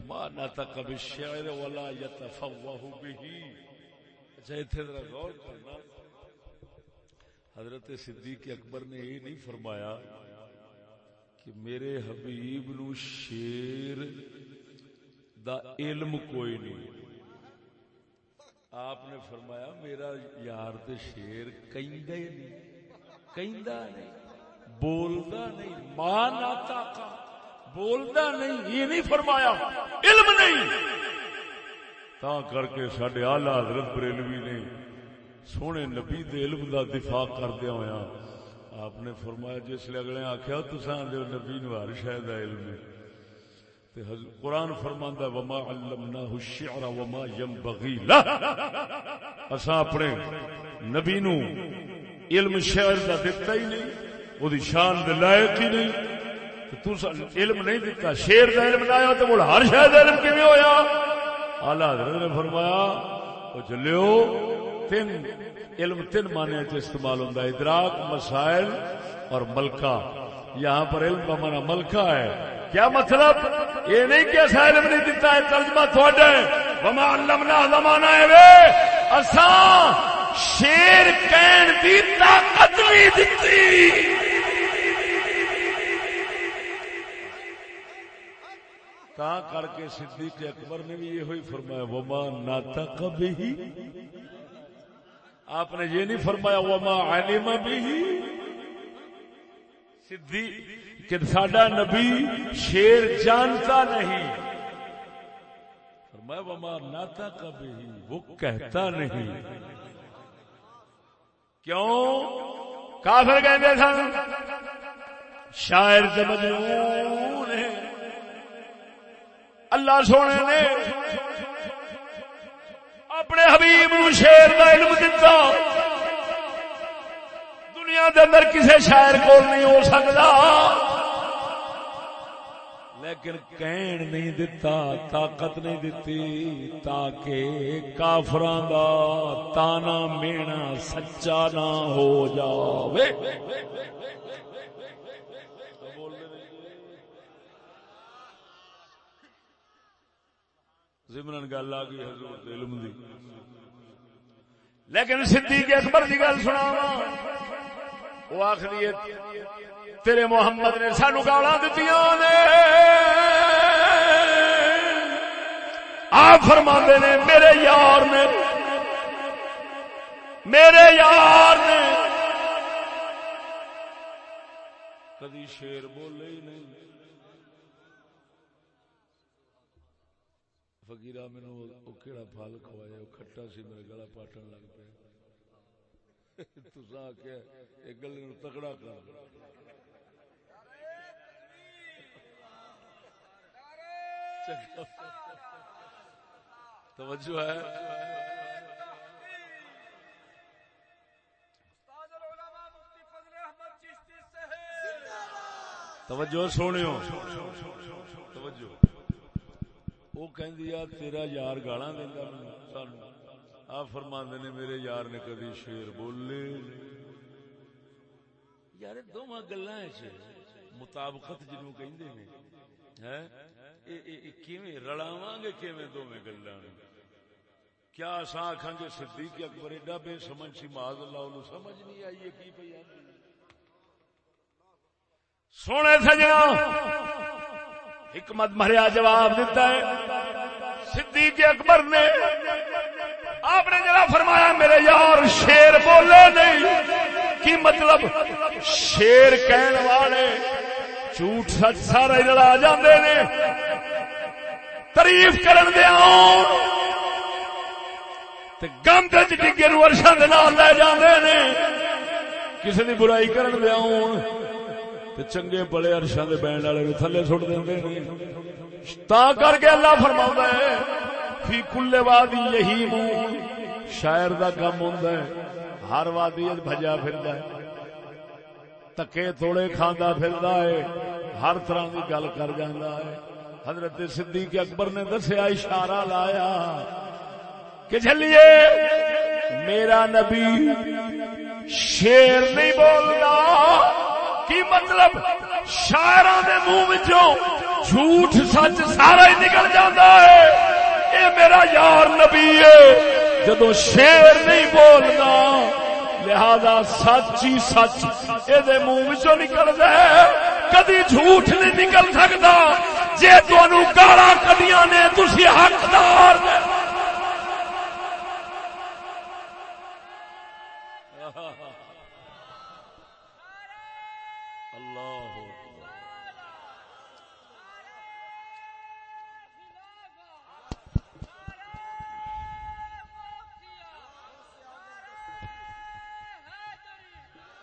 [SPEAKER 1] ما نطق بالشعر ولا يتفوه به۔ اچھا ایتھے ذرا غور کرنا۔ حضرت صدیق اکبر نے یہ نہیں فرمایا کہ میرے حبیب نو شیر دا علم کوئی نہیں۔ آپ نے فرمایا میرا یار تے شیر کہندا ہی نہیں، کہندا نہیں بولتا نہیں، ماں ناتا کا بولتا نہیں، یہ نہیں فرمایا، علم نہیں۔ تا کر کے سڈے آلہ حضرت بریلوی نے سونے نبی دے علم دا دفاع کردیا ہوا آپ نے فرمایا جس لیے اگلے آخیا تسان دے نبی نو ہر شاید علم تے قرآن فرماندا وما علمناه الشعر وما ينبغي له۔ اساں اپنے نبی نو علم شعر دا دتا ہی نہیں وہ شان دے لائق ہی نہیں۔ تو علم نہیں دیتا شیر کا علم لایا تو بول ہر شاید علم کیون ہویا؟ آلہ حضرت نے فرمایا وہ چلو تین علم تین معنی چ استعمال ہوتا ہے، ادراک، مسائل اور ملکہ۔ یہاں پر علم کا مانا ملکہ ہے۔ کیا مطلب؟ یہ نہیں کہ ایسا علم نہیں دیتا ہے ترجمہ تھوڑے وما علمنا زمانہ ہے وے۔ اساں شیر کہن دی طاقت بھی دیتی تا کر کے صدیق اکبر نے بھی یہ ہوئی فرمایا، وما ناتا کبھی آپ نے یہ نہیں فرمایا، وما علم بھی صدیق کہ ساڈا نبی شیر جانتا نہیں۔ فرمایا، وما ناتا کبھی وہ کہتا نہیں۔ کیوں؟ کافر کہتے سن، شاعر سے مجنون ہے اللہ سونے نے اپنے حبیب نو شیر کا علم دتا۔ دنیا دے اندر کسے شاعر کو نہیں ہو سکتا۔ لیکن کہن نہیں دتا، طاقت نہیں دیتی تاکہ کافران دا تانا مینا سچا نہ ہو جاوے۔ زمرن گل آ گئی حضور علم دی۔ لیکن صدیق اکبر دی گل سنا وہ آخری تیرے محمد نے سانو گالا دیتی نے۔ آپ فرما نے، میرے یار نے۔ میرے یار نے۔ کدی شیر بولے ہی نہیں۔ فکیر مینو پھل کھوایا کھٹا سی میرا گلا پاٹن لگ پیا تسا گلے تکڑا کر۔ توجہ ہے۔ توجہ سونے توجہ۔ وہ کہندی آ تیرا یار گالا دینا سان آ فرما نے، میرے یار نے کدی شیر بولے۔ یار دونوں گلا جی۔ مطابقت جنوں کہ رلاو گے کیویں دونوں گلا کیا اصا آخان گے صدیق اکبر ایڈا بے سمجھ سی؟ ماض اللہ سمجھ نہیں آئی ہے کی پی سونے سجنا حکمت مریا جواب دیتا ہے۔ صدیق اکبر نے آپ نے جرا فرمایا، میرے یار، شیر بولے نہیں۔ کی مطلب؟ شیر کہن والے جھوٹ سچ سارا لڑا جاندے نے۔ تعریف کرن دے آؤں۔ تے گم گند ڈگے نو ارشا لے جاندے نے۔ کسی دی برائی کرن دے آؤں۔ آن چنگے بڑے ارشا دے بینڈ والے نو تھلے سٹ دیندے دے تا کر کے اللہ فرما ہے، فی کل وادی یہی منہ شاعر دا کم ہوں ہر وادی بجا پھر تکے تھوڑے کھانا پھر ہے، ہر طرح کی گل کر جانا ہے۔ حضرت صدیق اکبر نے دسیا، اشارہ لایا کہ چلیے میرا نبی شیر نہیں بولتا کی مطلب؟ شاعر منہ جھوٹ سچ سارا ہی نکل جاتا ہے۔ اے میرا یار نبی ہے جدو شیر نہیں بولنا، لہذا سچ ہی سچ یہ منہ نکلتا ہے۔ کدی جھوٹ نہیں نکل سکتا جی تمہوں گالا کدیاں نے تھی حقدار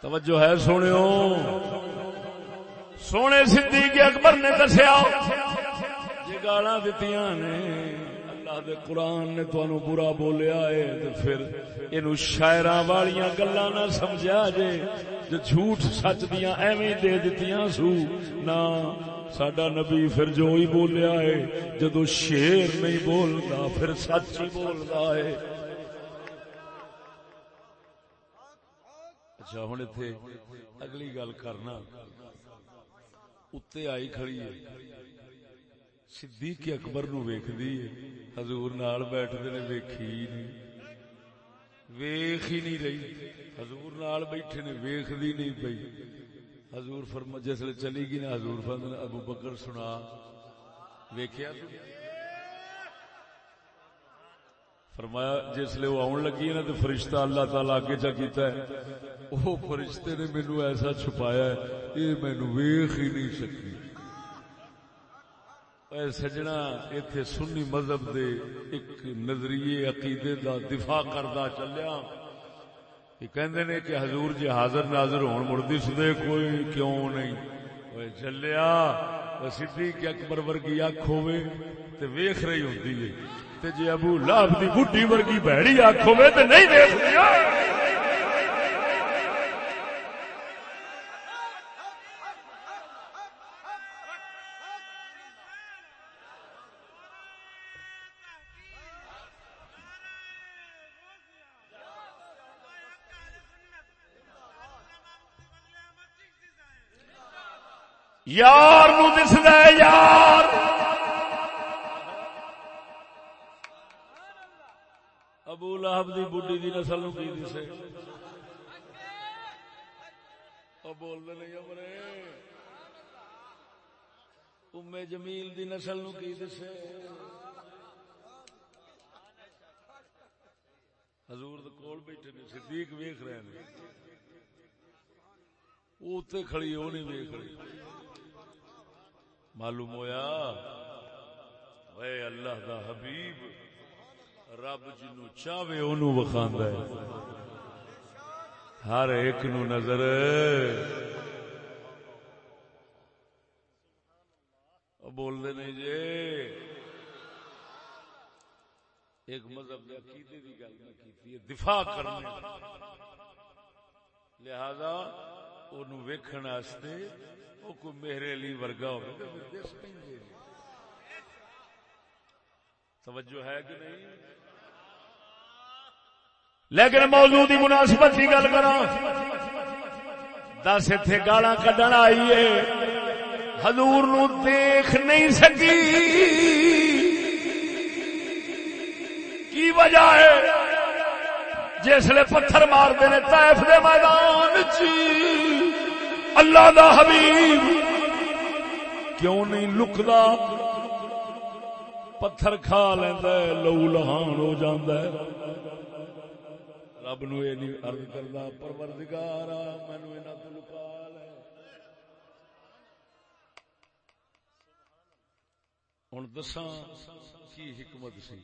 [SPEAKER 1] توجہ ہے سونے سونے صدیق اکبر نے دسیا جی گالا دیتی نے، اللہ دے قرآن نے تنوع برا بولیا ہے تو پھر یہ شاعر والیاں گلا نہ سمجھا جے، جو جھوٹ سچ دیا ایویں دے دیتی سو، نہ سڈا نبی پھر جو ہی بولیا ہے جدو شیر نہیں بولتا پھر سچ ہی بولتا ہے اچھا ہوں اتنے اگلی گل کرنا۔ اتنے آئی کھڑی ہے۔ صدیق اکبر نو ویکھدی ہے۔ حضور نال بیٹھدے نے ویکھی نہیں۔ ویکھ ہی نہیں رہی۔ حضور نال بیٹھے نے ویکھدی نہیں پئی۔ حضور فرما جسے چلی گئی نا، حضور فرما، ابو بکر سنا۔ ویکھیا فرمایا، جس لیے وہ آن لگی ہے نا، تو فرشتہ اللہ تعالی آگے جا کیتا ہے۔ وہ فرشتے نے مینو ایسا چھپایا ہے، یہ مینو ویخ ہی نہیں سکی۔ اے سجنا، ایتھے سنی مذہب دے ایک نظریے عقیدے دا دفاع کردہ چلیا۔ یہ کہندے نے کہ حضور جی حاضر ناظر ہون مردی سدے، کوئی کیوں نہیں؟ وہ چلیا صدیق اکبر ورگی اکھ ہوئے تے ویکھ رہی ہوندی ہے۔ تے جی ابو لاب دی بڈی ورگی بہڑی آخو میں تے نہیں دیکھ یار نو یار لہب دی بڈی دی نسل نو کی دسے او بول دے نہیں امرے ام جمیل دی نسل نو کی دسے حضور دے کول بیٹھے نے صدیق ویکھ رہے نے اوتے کھڑی او نہیں ویکھ رہی معلوم ہویا اے اللہ دا
[SPEAKER 2] حبیب رب جنو چاہے اونوں وکھاندا ہے۔ ہر ایک نو نظر۔ بول دے نہیں جی۔ ایک مذہب کے عقیدے کی گل میں کی ہے، دفاع کرنے لہذا اونوں ویکھن واسطے او کوئی میرے علی ورگا ہوے تے دس پینڈے توجہ ہے کہ نہیں؟
[SPEAKER 1] لیکن موضوع دی مناسبت کی گل کراں۔ دس ایتھے گالاں کڈن آئی ہے حضور نو دیکھ نہیں سکی۔ کی وجہ ہے؟ جسے پتھر مارتے نے طائف دے میدان چی اللہ دا حبیب۔ کیوں نہیں لکدا پتھر کھا لیندا ہے لو لہان ہو جاندا ہے۔
[SPEAKER 2] رب نو یہ نہیں عرض کردا پروردگارا مینوں انہاں تو لکا لے ہن دساں کی حکمت سی۔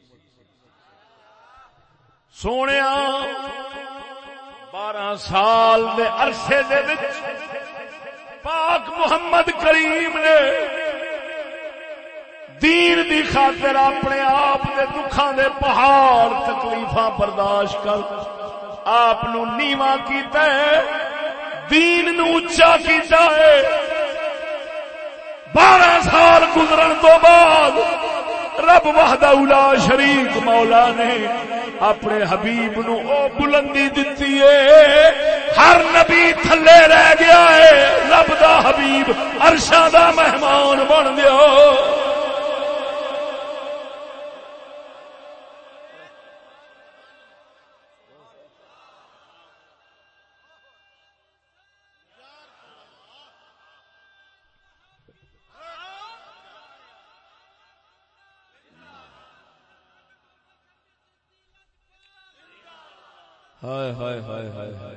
[SPEAKER 1] سونے بارہ سال دے عرصے دے وچ پاک محمد کریم نے دین دی خاطر اپنے آپ دے دکھاں دے پہاڑ تکلیفاں برداشت کر آپ نو نیواں کیتا ہے دین نو اچا کیتا ہے بارہ سال گزرن تو بعد رب وحدہ اولا شریک مولا نے اپنے حبیب نو او بلندی دتی ہے ہر نبی تھلے رہ گیا ہے رب دا حبیب عرشاں دا مہمان بن گیا
[SPEAKER 2] ہائے ہائے ہائے ہائے ہائے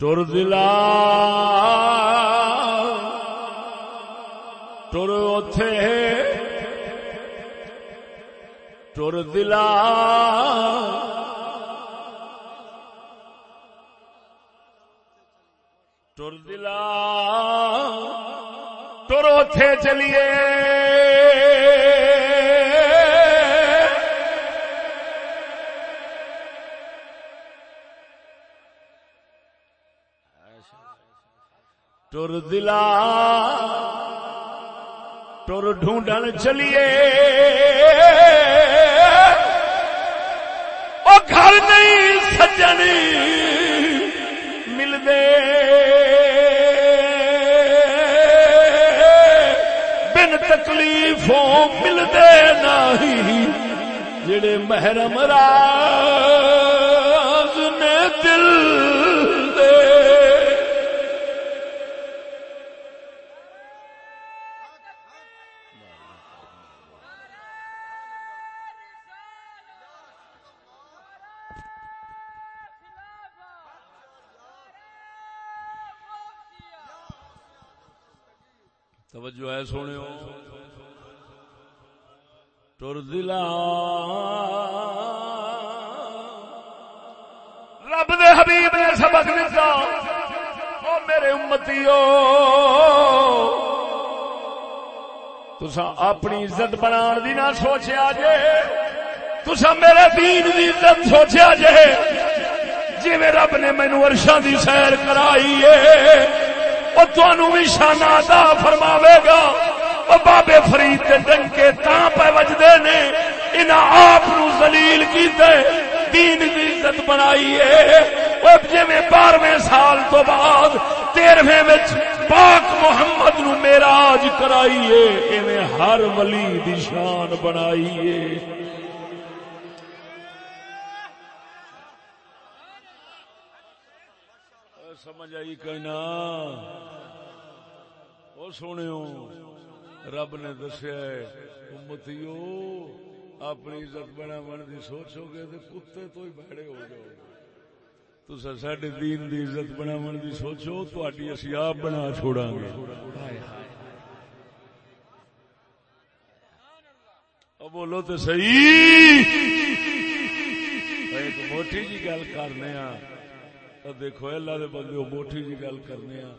[SPEAKER 1] ٹر دلا ٹر اتے ٹر دلا ٹر دلا ٹر اتے چلیے ٹر ٹر ڈھونڈن چلیے۔ وہ گھر نہیں، سجن ملتے بن تکلیفوں ملتے نہیں، جڑے محرم راز
[SPEAKER 2] توجہ ہے سونے ٹر دلا
[SPEAKER 1] رب دے حبیب نے سبق دیتا او میرے امتیو۔ تسا اپنی عزت بنان دی نہ سوچیا جے۔ تسا میرے دین دی عزت سوچیا جے۔ جی رب نے مینو ارشاں دی سیر کرائی ہے وہ تنوع بھی شانہ ادا فرماوے گا۔ وہ بابے فرید کے ڈنکے تاں پہ وجدے نے، انہاں آپ نو ذلیل کیتے، دین دی عزت بنائی ہے۔ وہ جویں بارہویں سال تو بعد تیرہویں وچ پاک محمد نو میراج کرائی ہے ایویں ہر ولی دی شان بنائی ہے
[SPEAKER 2] سمجھ آئی کہنا۔ وہ سنو رب نے دسیا امتیو، اپنی عزت بنا بن دی سوچو گے تو کتے تو ہی بہڑے ہو جاؤ تو ساڈے دین دی عزت بنا بن دی سوچو تھی اسی آپ بنا چھوڑا گے۔
[SPEAKER 1] او بولو تو صحیح۔ ہاں، ایک موٹی جی گل کرنے ہاں دیکھو اللہ دے بندے، او موٹی جی گل کرنے ہاں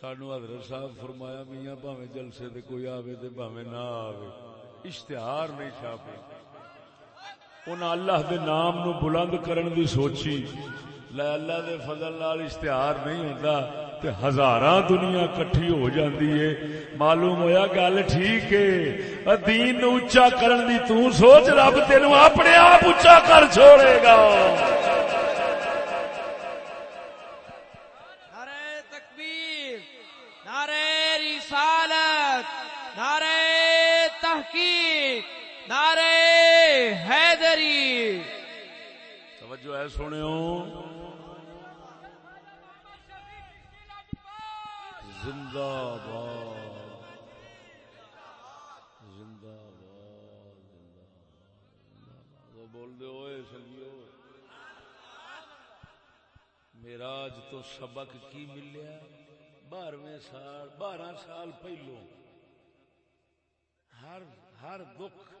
[SPEAKER 1] سانو حضرت صاحب فرمایا، میاں بھاوے جلسے تے کوئی آوے تے بھاوے نہ آوے۔ اشتہار نہیں چھاپے۔ انہاں اللہ دے نام نو بلند کرن دی سوچی۔ لے اللہ دے فضل نال اشتہار نہیں ہوندا تے ہزاراں دنیا کٹھی ہو جاندی ہے معلوم ہویا گل ٹھیک ہے دین نو اونچا کرن دی تو سوچ رب تینو اپنے آپ اونچا کر چھوڑے گا
[SPEAKER 3] نعرہ تکبیر نعرہ رسالت نعرہ تحقیق نعرہ حیدری
[SPEAKER 1] توجہ ہے سنو زندہ باد زندہ باد زندہ بول دے ہوئے سنگیو میرا اج تو سبق کی ملیا؟ بارہویں سال، بارہ سال پہلو۔ ہر ہر دکھ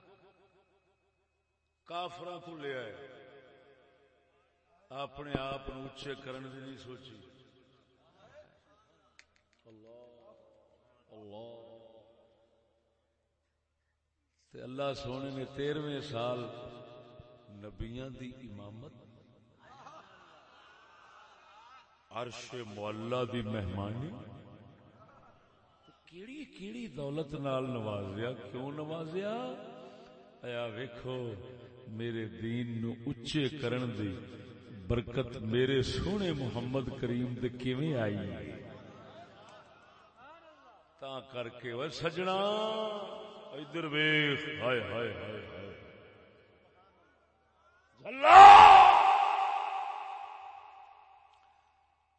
[SPEAKER 1] کافر تو لیا ہے اپنے آپ اچے کرن دی نہیں سوچی۔ اللہ اللہ۔ تے اللہ سونے نے تیرویں سال نبیاں دی امامت عرش مولا دی مہمانی؟ کیڑی کیڑی دولت نال نوازیا؟ کیوں نوازیا؟ ایا ویکھو، میرے دین نو اچے کرن دی برکت میرے سونے محمد کریم دے کیویں آئی؟ تا کر کے وہ سجنا۔ ادھر ویخ ہائے ہائے ہائے ہائے۔ اللہ!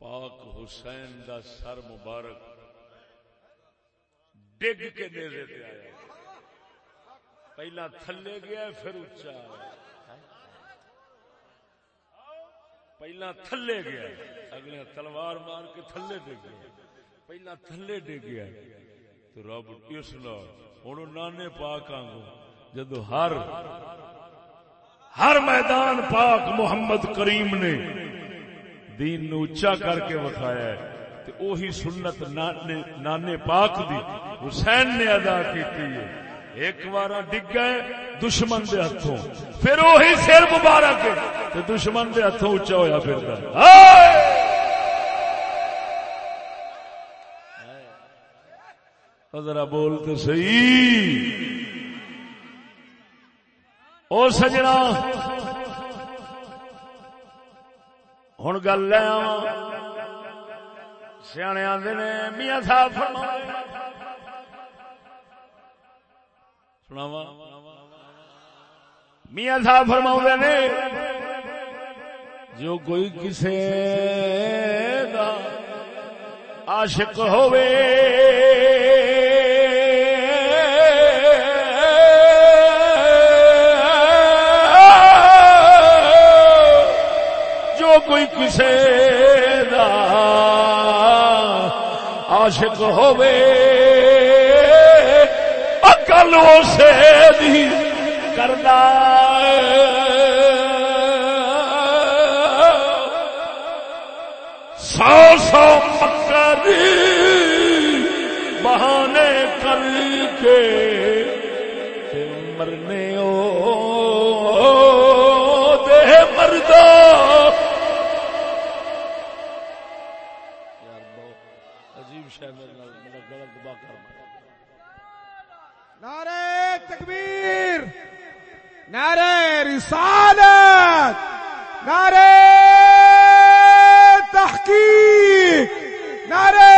[SPEAKER 1] پاک حسین دا سر مبارک ڈگ کے نیزے تے آیا۔ پہلا تھلے گیا، پھر اچا پہلا تھلے گیا۔ اگلے تلوار مار کے تھلے دے گیا۔ پہلا تھلے دے گیا۔ تو رب اس نال ہوں نانے پاک آنگو، جدو ہر ہر میدان پاک محمد کریم نے دین نو اچا کر کے وکھایا ہے۔ تے اوہی سنت نانے, نانے پاک دی حسین نے ادا کیتی ہے۔ ایک بار ڈگ گئے دشمن دے ہاتھوں پھر وہی سر مبارک تے دشمن دے ہاتھوں اچا ہویا پھر ذرا بولتے صحیح۔ او سجنا۔ ہوں گل لے سیانے آدھے نے میاں صاحب سناوا میاں صاحب فرما نے جو کوئی کسی دا عاشق ہوئے کوئی کسی دا عاشق ہوئے اکل اسے دی کرنا سو سو مکر بہانے کر کے مرنے
[SPEAKER 3] نعرہ رسالت نعرہ تحقیق نعرہ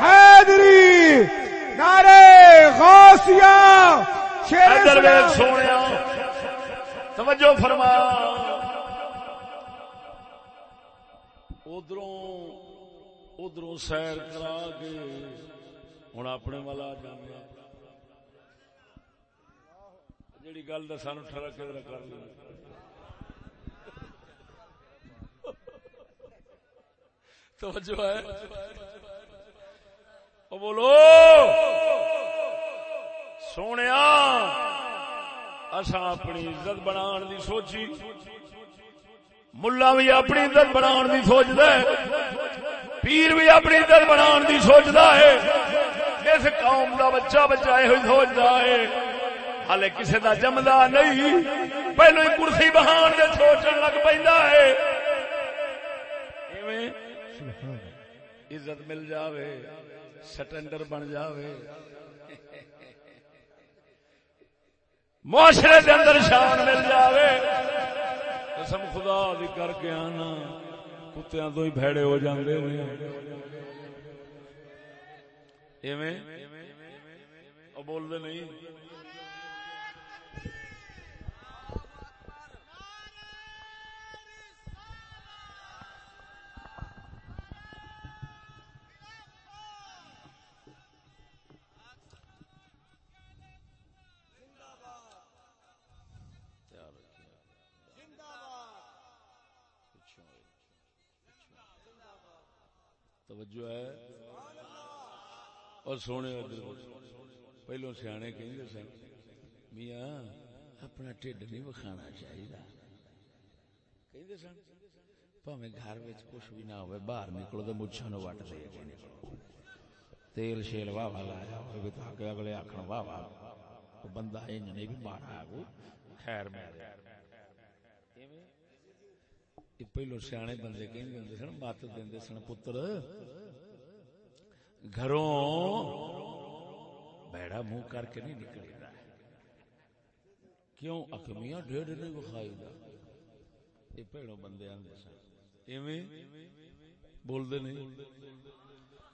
[SPEAKER 3] حیدری نعرہ غوثیہ شیر
[SPEAKER 1] ویل
[SPEAKER 3] اسلام
[SPEAKER 1] سونے توجہ فرما۔ ادھروں ادھروں سیر کرا کے ہوں اپنے والا جانے۔ جیڑی گل کا سانو ٹھرا کے کر لیں توجہ ہے۔ او بولو۔ سونے اصا اپنی عزت بنا دی سوچی۔ ملا بھی اپنی عزت بنا دی سوچتا ہے۔ پیر بھی اپنی عزت بنا دی سوچتا ہے۔ اس قوم دا بچہ بچہ یہ سوچتا ہے۔ ہالے کسی دا جمدا نہیں۔ پہلو ہی کرسی بہان دے سوچن لگ پہ ہے۔ ایویں عزت مل جاوے، سٹینڈر بن جاوے۔ معاشرے کے اندر شان مل جاوے۔ قسم خدا دی کر کے آنا، کتیاں تو ہی بھڑے ہو جاندے نے ایویں؟ او بول دے نہیں۔ توجہ ہے؟ اور سونے پہلو سیانے کہیں سن؟ میاں اپنا ٹھڈ نہیں وکھانا چاہیے کہیں سن پاوے گھر ہوئے باہر واہ بندہ مارا خیر میں پہلو سیانے بندے کہ سن مت دے سن پتر۔ گھروں بیڑا منہ کر کے نہیں نکلے کیوں اکمیاں ڈیڑھ نہیں بخائی دا یہ پیڑوں بندے آدھے سن۔ ایویں بولتے نہیں۔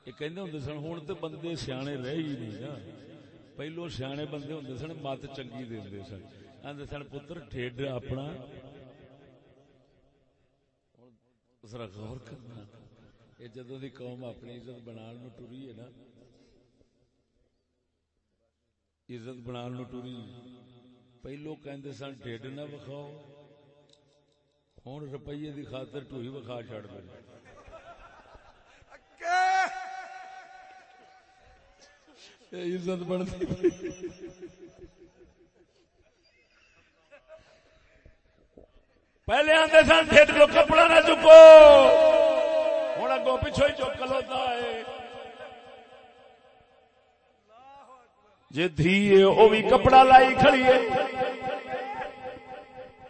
[SPEAKER 1] یہ کہندے ہوں سن ہوں تو بندے سیانے رہ ہی نہیں نا پہلو سیانے بندے ہوں سن، مت چنگی دے سن۔ آدھے سن، پتر ٹھڈ اپنا۔ ذرا غور کرنا۔ یہ جدو دی قوم اپنی عزت بنا ٹری ہے نا۔ عزت بنان بنا ٹری۔ پہلو کہ سن ڈیڈ نہ وکھاؤ۔ ہوں روپیے دی خاطر ٹوئی وکھا چڑ دے عزت بنتی۔ پہلے آتے سن ٹھیک جو کپڑا نہ چکو۔ ہوں اگو پچھو ہی چک لوتا ہے۔ جی دھی وہ بھی کپڑا لائی کھڑی ہے۔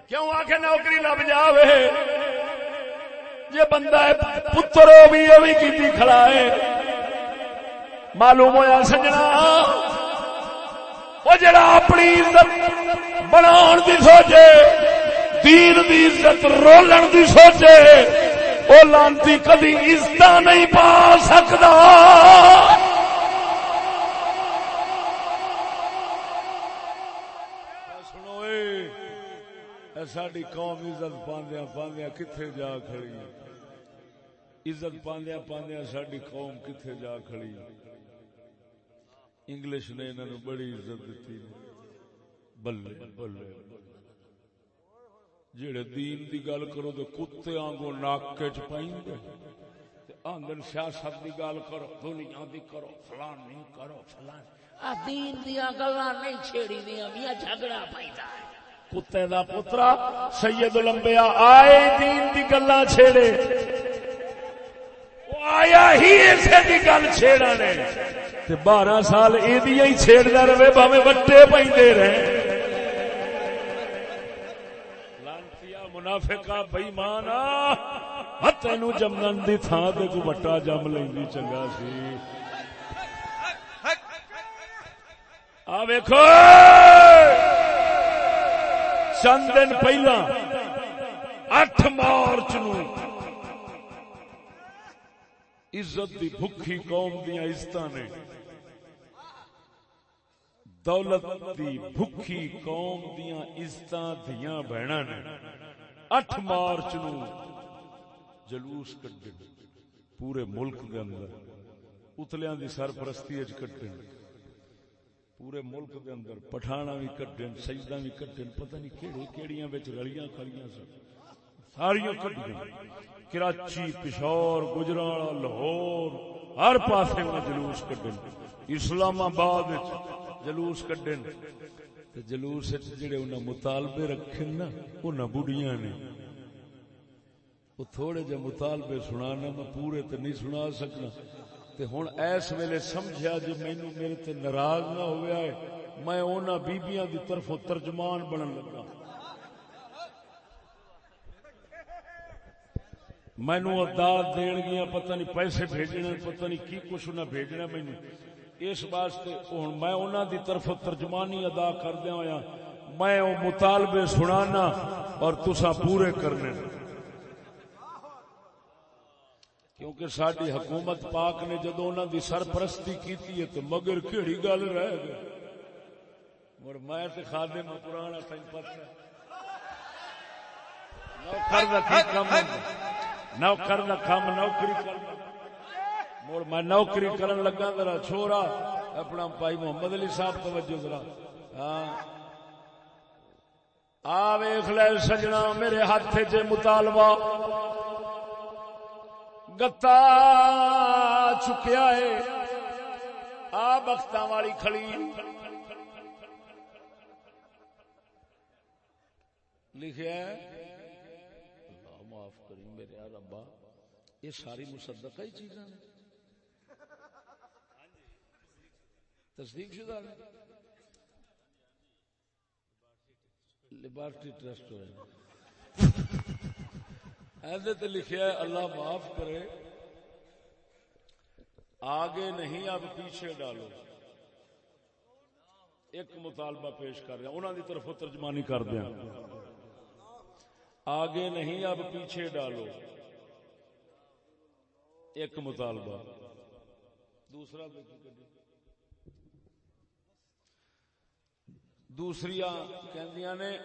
[SPEAKER 1] کیوں آ کے نوکری لب جاوے؟ جی بندہ ہے، پتر بھی وہ بھی کی کھڑا ہے۔ معلوم ہوا سجنا؟ وہ جڑا اپنی عزت بنا دی سوچے، دین دی عزت رولن دی سوچے وہ لانتی کدی عزت نہیں پا سکتا ساری قوم عزت پاندیا پاندیا کتنے جا کھڑی؟ عزت پاندیا پاندیا ساری قوم کتنے جا کھڑی؟ انگلش نے انہوں بڑی عزت دیتی بلے بلے جڑے دین دی گل کرو تو کتے آنگو ناک چ پائیں آنگن سیاست دی گل کرو، دنیا دی کرو فلان نہیں کرو فلان دین دیا گلا نہیں چھیڑی دیا، میاں جھگڑا پائتا ہے۔ کتے دا پترا سید لمبیا آئے دین دی گلا چھیڑے۔ آیا ہی اسے دی گل چھیڑا نے تے بارہ سال یہ ہی چھیڑتا رہے باوے وٹے پہ رہے۔ لانتیا منافقا بئیمانا ہاں تین جمن کی تھان سے کو وٹا جم لینی چنگا سی۔ آ ویکو چند دن پہلا اٹھ مارچ نو عزت دی بھوکی قوم دیا عزت نے دولت دی بھوکی قوم دیا عزت دیا بہن نے اٹھ مارچ نو جلوس کٹے پورے ملک دے اندر، اتلیاں دی سرپرستی اچ کٹے۔ پورے ملک دے اندر پٹھانا بھی کٹے سجدہ بھی کٹے پتہ نہیں کیڑی کیڑیاں وچ رلیاں کھڑیاں سن۔ ساریاں کٹیاں کراچی پشور گجرات لاہور، ہر پاسے میں جلوس کٹے اسلام آباد جلوس کٹے تے جلوس وچ جڑے انہاں مطالبے رکھے نا، انہاں بڑھیاں نے۔ وہ تھوڑے جے مطالبے سنانا، میں پورے تے نہیں سنا سکنا۔ تے ہن ایس ویلے سمجھیا جے مینوں میرے تے ناراض نہ ہویا ہے، میں انہاں بیبییاں دی طرفوں ترجمان بنن لگا۔ مینو داد دین گیا پتہ نہیں پیسے بھیجنے، پتہ نہیں کی کچھ انہیں بھیجنا مینو اس واسطے ہوں میں انہوں دی طرف ترجمانی ادا کردیا ہوا میں وہ مطالبے سنانا اور تسا پورے کرنے۔ کیونکہ ساری حکومت پاک نے جدو انہوں دی سرپرستی کی تو مگر کہڑی گل رہ گئی؟ مڑ میں تے خادم پرانا تین پتہ نوکر دا کم نوکر دا کم نوکری کرنا مڑ میں نوکری کرن لگا ذرا چھوڑا اپنا بھائی محمد علی صاحب توجہ ذرا۔ ہاں۔ آ ویخ لے سجنا، میرے ہاتھ چ مطالبہ۔ گتا چکیا ہے۔ آ بخت والی کھڑی۔ لکھا اللہ معاف کری میرے ربا یہ ساری مصدقہ ہی چیزاں نے۔ تصدیق شدہ نے۔ لبارٹری ٹرسٹ ہوئے۔ ایسے تو لکھا ہے، اللہ معاف کرے۔ آگے نہیں، اب پیچھے ڈالو۔ ایک مطالبہ پیش کر رہے ہیں۔ انہوں کی طرف ترجمانی کر دیا۔ آگے نہیں، اب پیچھے ڈالو۔ ایک مطالبہ۔ دوسرا دوسری نے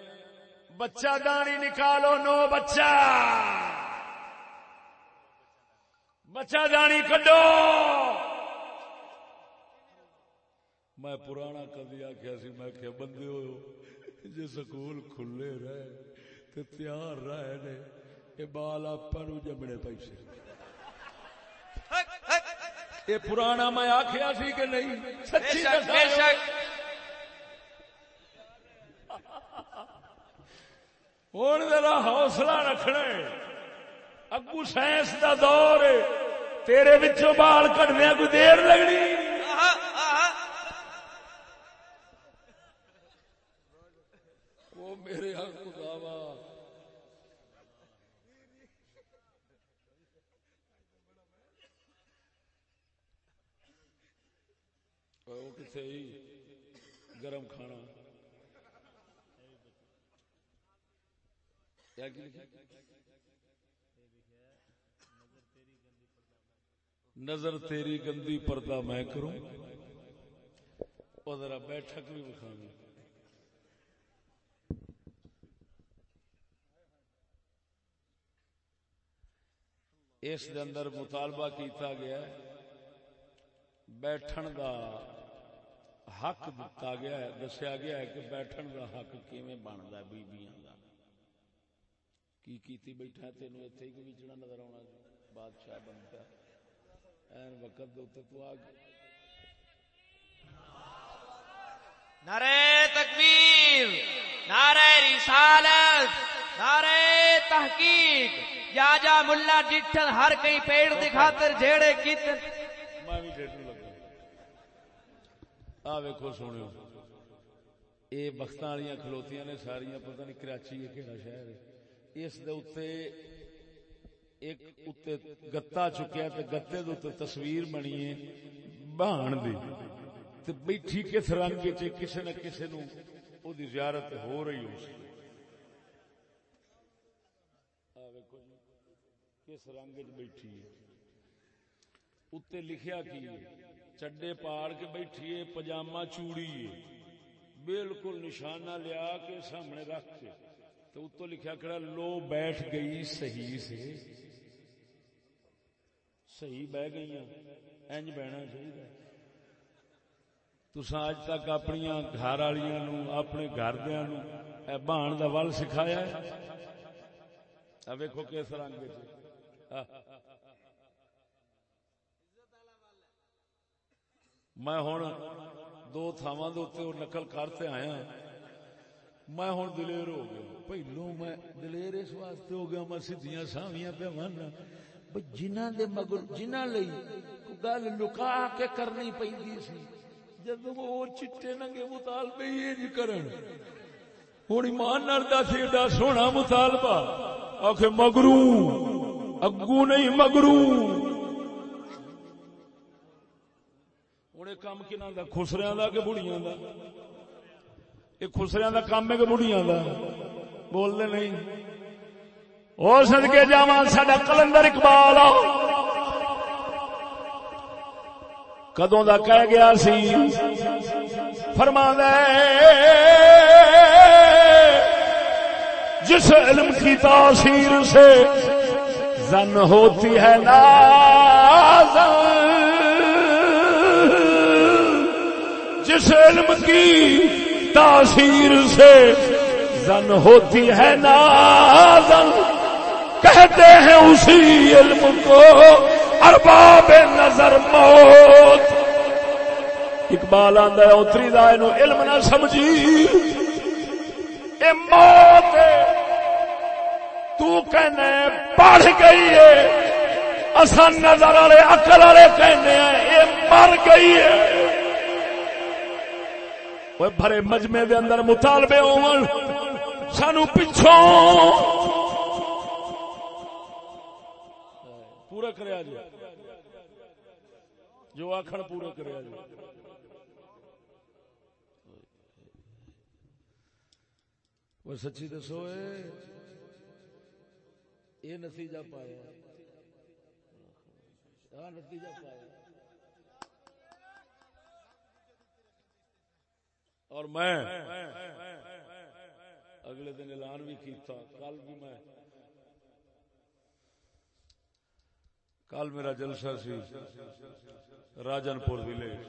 [SPEAKER 1] بچہ دانی نکالو نو بچہ۔ بچہ دانی کڈو۔ میں پرانا کدی آخیا سی میں کیا بندے ہو جی سکول کھلے رہے تو تیار رہے نے یہ بال آپ جمنے پیسے یہ پرانا میں آخیا سی کہ نہیں سچی ہوں ذرا حوصلہ رکھنا اگو سائنس دا دور ہے۔ تیرے بچوں بال کٹنے کوئی دیر لگنی؟ وہ میرے ہاں حق خداوا کتنے گرم کھانا نظر تیری گندی پردہ میں کروں اور ذرا بیٹھک بھی بکھانا اس دے اندر مطالبہ کیتا گیا ہے بیٹھن دا حق دتا گیا ہے دسیا گیا ہے کہ بیٹھن دا حق کیویں بندا ہے بیبییاں دا۔ کی کیتی بیٹھا تینو ایتھے ہی وچنا نظر بادشاہ بنتا این وقت دے تو آ گیا
[SPEAKER 3] نعرہ تکبیر نعرہ رسالت نعرہ تحقیق۔ جا جا ملا ڈٹھن ہر کئی پیڑ دکھاتر جھیڑے کیتن
[SPEAKER 1] میں بھی لگا آ ویکھو اے بختاں والیاں کھلوتیاں نے ساریاں پتہ نہیں کراچی ہے کہڑا شہر ہے۔ اس دے اتے ایک اتے گتا چکیا تے گتے دے اتے تصویر بنی ہے بہان دی تے بیٹھی کس رنگ چ کسے نہ کسے نو او دی زیارت ہو رہی ہو سی۔ جی، کس رنگ چ بیٹھی ہے؟ اتے لکھیا کی چڈے پاڑ کے بیٹھی ہے، پجامہ چوڑی ہے۔ بالکل نشانہ لیا کے سامنے رکھ کے۔ تو اتو لکھا کھڑا، لو بیٹھ گئی، صحیح سے۔ صحیح بہ گئی اج بہنا چاہیے تسا اج تک اپنی گھر والوں اپنے گھر دیا بہان کا ول سکھایا ویکو کس رنگ میں ہوں دو تھاواں نقل کرتے آیا ہاں۔ میں ہوں دلیر ہو گیا۔ پہلو میں دلیر اس واسطے ہو گیا، میں سیدیاں ساویاں پہ ماننا جنہ دے مگر جنہ لئی گل لکا کے کرنی پیندی سی۔ جب وہ چٹے ننگے مطالبے یہ جی کرن۔ ہوں ایمان نال دس ایڈا سونا مطالبہ۔ آخ مگرو اگو نہیں مگرو ہوں کام کنا دا خسریا دا کہ بڑیاں دا؟ یہ خسریا دا کام ہے کہ بڑیاں دا؟ بولنے نہیں۔ ہو سدکے جا سا کلندر اقبال کدوں دا کہہ گیا سی؟ فرما جس علم کی تاثیر سے زن ہوتی ہے ناز جس علم کی تاثیر سے زن ہوتی ہے نازن۔ کہتے ہیں اسی علم کو ارباب نظر موت۔ اقبال آدھا اتری دا علم نہ سمجھی۔ اے موت، تو کہنے پڑھ گئی ہے۔ اصل نظر والے اکل والے کہنے ہیں یہ مر گئی ہے۔ وہ بھرے مجمے دے اندر مطالبے ہو سانو پچھوں پورا کریا جی جو آخر پورا کریا جی وہ سچی دسو یہ نتیجہ پایا نتیجہ پایا اور میں اگلے دن اعلان بھی کیتا، کل بھی میں۔ کل میرا جلسہ سی راجن پور ولیج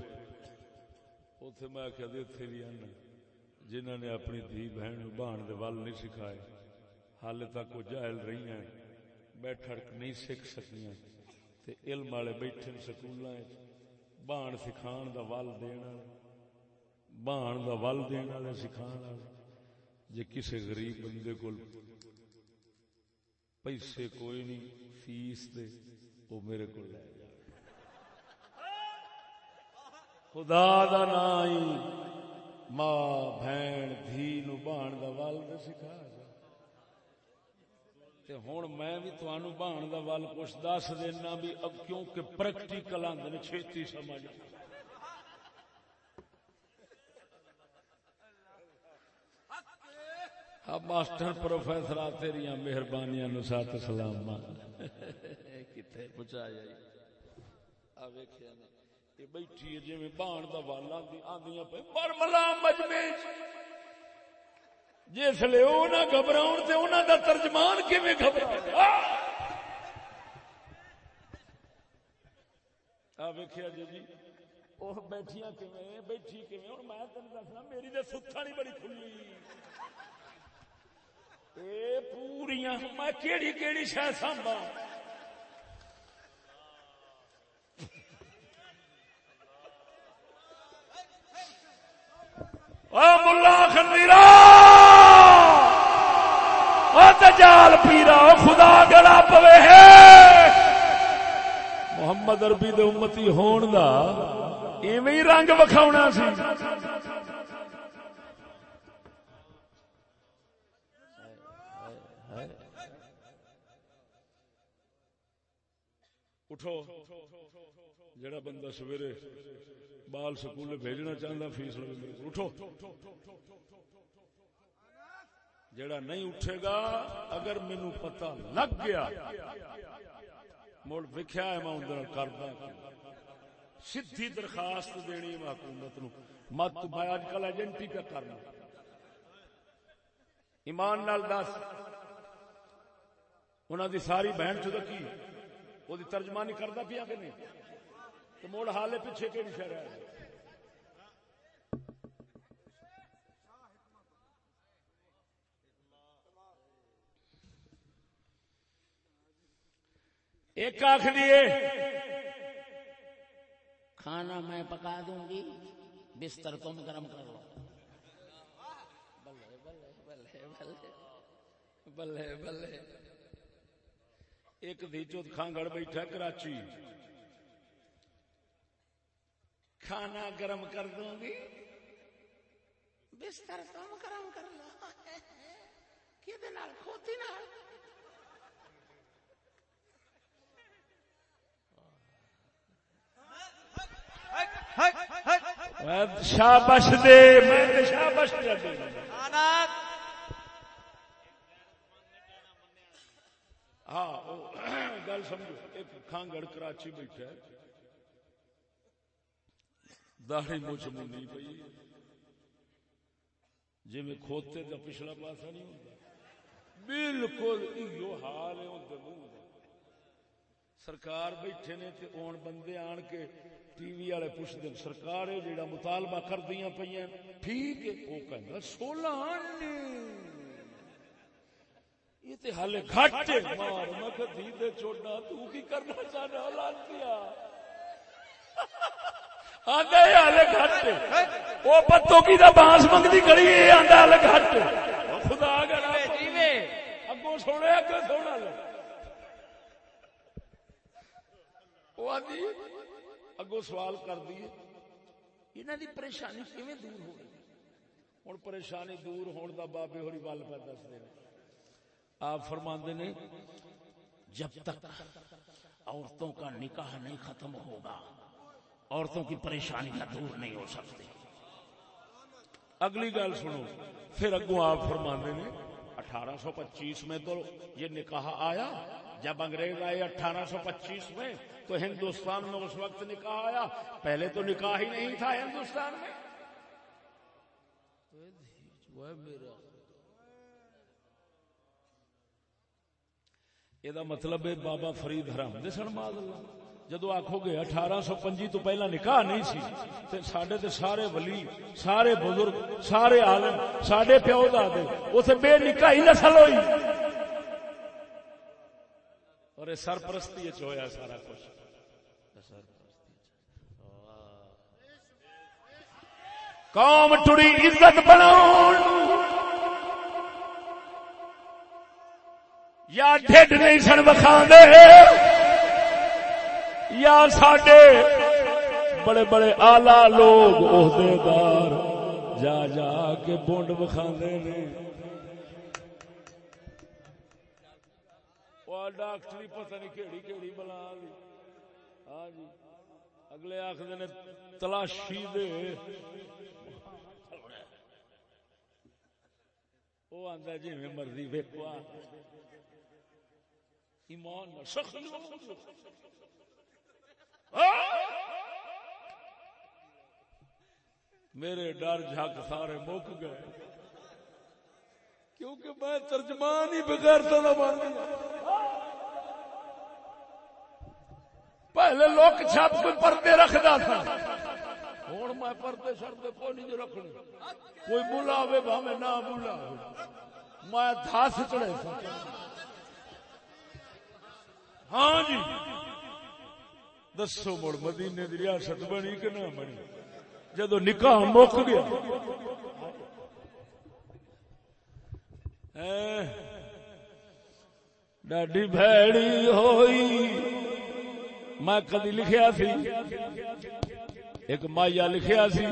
[SPEAKER 1] اتے میں آخیا اتنے بھی ہیں جنہوں نے اپنی دھی بہن بہان دے ول نہیں سکھائے حال تک وہ جاہل رہی ہیں۔ بیٹھک نہیں سکھ سکیاں۔ تے علم والے بیٹھے سکول بہان سکھان دا ول دینا۔ بہان دا ول دین والے سکھان جے کسے غریب بندے کو پیسے کوئی نہیں، فیس دے وہ میرے کو لے جائے خدا دا نائی، ماں، بہن، دھی نو بہن دا والد سکھا۔ تے ہن میں بھی تانوں بہن دا ول کچھ دس دینا بھی، اب کیونکہ پریکٹیکل آندے چھتی سمجھ۔ اب ماسٹر پروفیسر آ تیری مہربانیاں نو سات سلام کتنے پہنچا جائی یہ بیٹھی جی بان کا ول آدی پہ۔ پر ملا مجمے جس لے وہ نہ گھبراؤ تو انہوں کا ترجمان کیون گھبرا ویخیا جی جی۔ وہ بیٹھیا کیون بیٹھی کیون میں تین دسنا، میری تو ستھا نہیں بڑی کھلی۔ اے پوریا میں کیڑی کیڑی شہ سانبا ملا خندیرا جال پیرا خدا گلا پوے ہے! محمد اربی دے امتی ہون دا ایویں رنگ وکھاونا سی۔ اٹھو۔ جڑا بندہ سویرے بال سکول بھیجنا چاہتا فیس اٹھو۔ جڑا نہیں اٹھے گا، اگر مینو پتا لگ گیا، مڑ ویکیا ہے، میں اندر کردا۔ سیدھی درخواست دینی میں حکومت نو مت میں اج کل ایجنٹی کا کرنا۔ ایمان نال دس۔ انہوں دی ساری بہن چھ کی وہ ترجمانی کرتا پیا کہ نہیں تو موڑ حالے پیچھے کہ شہر ہے ایک آخ دیے
[SPEAKER 4] کھانا میں پکا دوں گی بستر تم گرم کرو بلے بلے
[SPEAKER 1] بلے بلے ایک دیچو کھانگڑ بیٹھا کراچی۔ کھانا گرم کر دوں گی؟ بستر تم گرم کر لو کہ کھوتی نال؟ شابش دے میں شابش دے۔ ہاں گل سمجھو، ایک کھانگڑ کراچی بیٹھا داڑھی مچ منی پی جی میں کھوتے کا پچھلا پاسا نہیں ہوتا بالکل حال ہے سرکار بیٹھے نے تے اون بندے آن کے ٹی وی والے پوچھتے سرکار جیڑا مطالبہ کر دیا پہ ٹھیک ہے، وہ کہ سولہ یہ تے حالے گھٹ مار میں کہ دی دے چھوڑنا تو کی کرنا چاہنا؟ اولاد کیا؟ آندا ہے حالے گھٹ او پتو کی دا بانس منگدی کری ہے آندا حالے گھٹ خدا گڑا جیوے اگوں سونے اگوں سونا لے۔ او آندی اگوں سوال کر دیے انہاں دی پریشانی کیویں دور ہو گئی؟ ہن پریشانی دور ہون دا بابے ہوری ول پہ دس دے۔ آپ فرماندے نے، جب تک عورتوں کا نکاح نہیں ختم ہوگا، عورتوں کی پریشانی کا دور نہیں ہو سکتی اگلی گل سنو۔ پھر اگو آپ فرماندے نے، اٹھارہ سو پچیس میں تو یہ نکاح آیا، جب انگریز آئے اٹھارہ سو پچیس میں، تو ہندوستان میں اس وقت نکاح آیا۔ پہلے تو نکاح ہی نہیں تھا ہندوستان میں۔ یہ مطلب ہے بابا فرید حرام دے سن ماد جدو آخو گے اٹھارہ سو پنجی تو پہلا نکاح نہیں سی تے ساڈے تے سارے ولی سارے بزرگ سارے عالم ساڈے پیو دادے اتنے بے نکاح ہی نسل ہوئی اور سرپرستی ہویا سارا کچھ قوم ٹڑی عزت بناؤ یا ڈھڈ نہیں سن بکھا یا ساڈے بڑے بڑے آلہ لوگ عہدے دار جا جا کے بونڈ بکھا ڈاکٹری پتہ نہیں کہڑی کہڑی بلا ہاں جی اگلے آخر نے تلاشی دے۔ وہ آتا جی مرضی ویکوا ایمان میرے ڈر جھک سارے مک گئے۔ کیونکہ میں ترجمان ہی بغیر بن گیا۔ پہلے لوگ چھپ کوئی پردے رکھتا تھا۔ ہوں میں پردے شردے کوئی نہیں رکھنے کوئی بلاوے بھاوے نہ بلاوے۔ میں دس چڑے ہاں جی۔ دسو مڑ مدینے کی ریاست بنی کہ نہ بنی۔ جدو نکاح مک گیا۔ ڈاڈی بھڑی ہوئی۔ میں کدی لکھیا سی۔ ایک مائیا لکھیا سی۔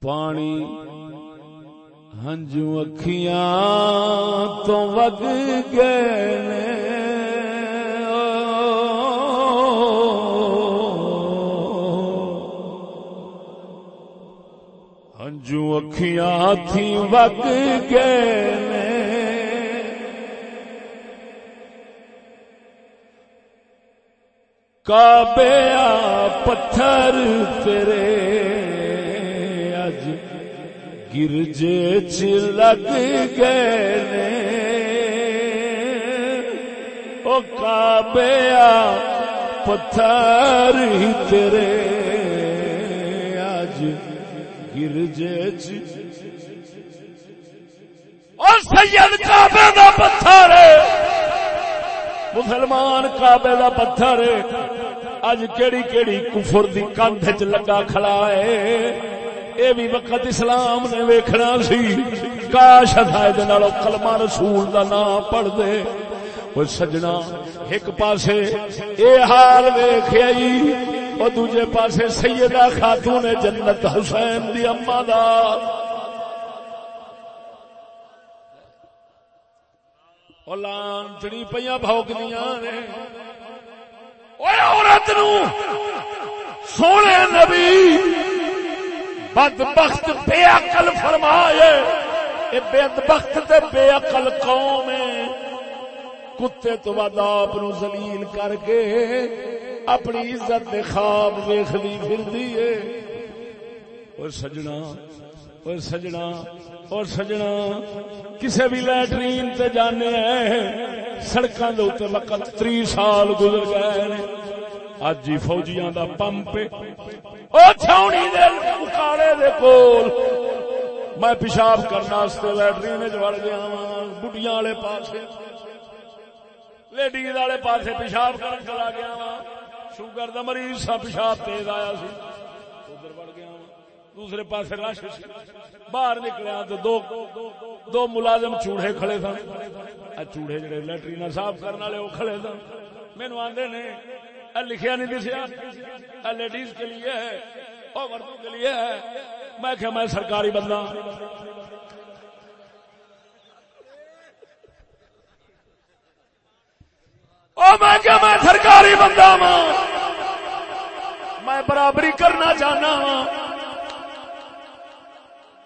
[SPEAKER 1] پانی ہنجو اکھیاں تو وگ گئے ہنجو اکھیاں تھی وگ گئے کعبے پتھر تیرے۔ گرجے چ لگ گئے۔ او کعبیا پتھر ہی تیرے۔ آج گرجے چ۔ اور سید کعبے دا پتھر۔ مسلمان کعبے دا پتھر۔ اج کیڑی کیڑی کفر دی کندھ چ لگا کھڑا ہے۔ اے بھی وقت اسلام نے ویکھنا سی۔ کاش ہدایت نالوں کلمہ رسول دا نام پڑھ دے۔ او سجنا ایک پاسے اے حال ویکھیا جی او دوجے پاسے سیدہ خاتون جنت حسین دی اما دا۔ او لانچڑی پیاں بھوکدیاں نے۔ اوے عورت نو سونے نبی بد بخت بے عقل فرمائے، اے بد بخت تے بے عقل قوم ہے۔ کتے تو بعد آپ نو زلیل کر کے اپنی عزت دے خواب ویخلی پھر دیئے اور سجنا اور سجنا اور سجنا۔ کسے بھی لیٹرین تے جانے ہیں، سڑکاں دے اوتے وقت 30 سال گزر گئے نے اج جی فوجیاں دا پمپ او چھاونی دے اکاڑے دے کول میں پیشاب کرنا واسطے لیٹرین وچ وڑ گیا ہاں بڈیاں والے پاسے لیڈیز والے پاسے پیشاب کرن چلا گیا ہاں شوگر دا مریض سا پیشاب تیز آیا سی ادھر وڑ گیا ہاں دوسرے پاسے رش سی باہر نکلیا تو دو دو ملازم چوڑے کھڑے سن چوڑے جڑے لیٹرین صاف کرنے والے وہ کھڑے سن مینو آدھے نے لکھیا نہیں دسیا۔ لیڈیز کے لیے ہے۔ اور مردوں کے لیے ہے۔ میں کہ میں سرکاری بندہ۔ میں کیا میں سرکاری بندہ وا میں برابری کرنا چاہنا وا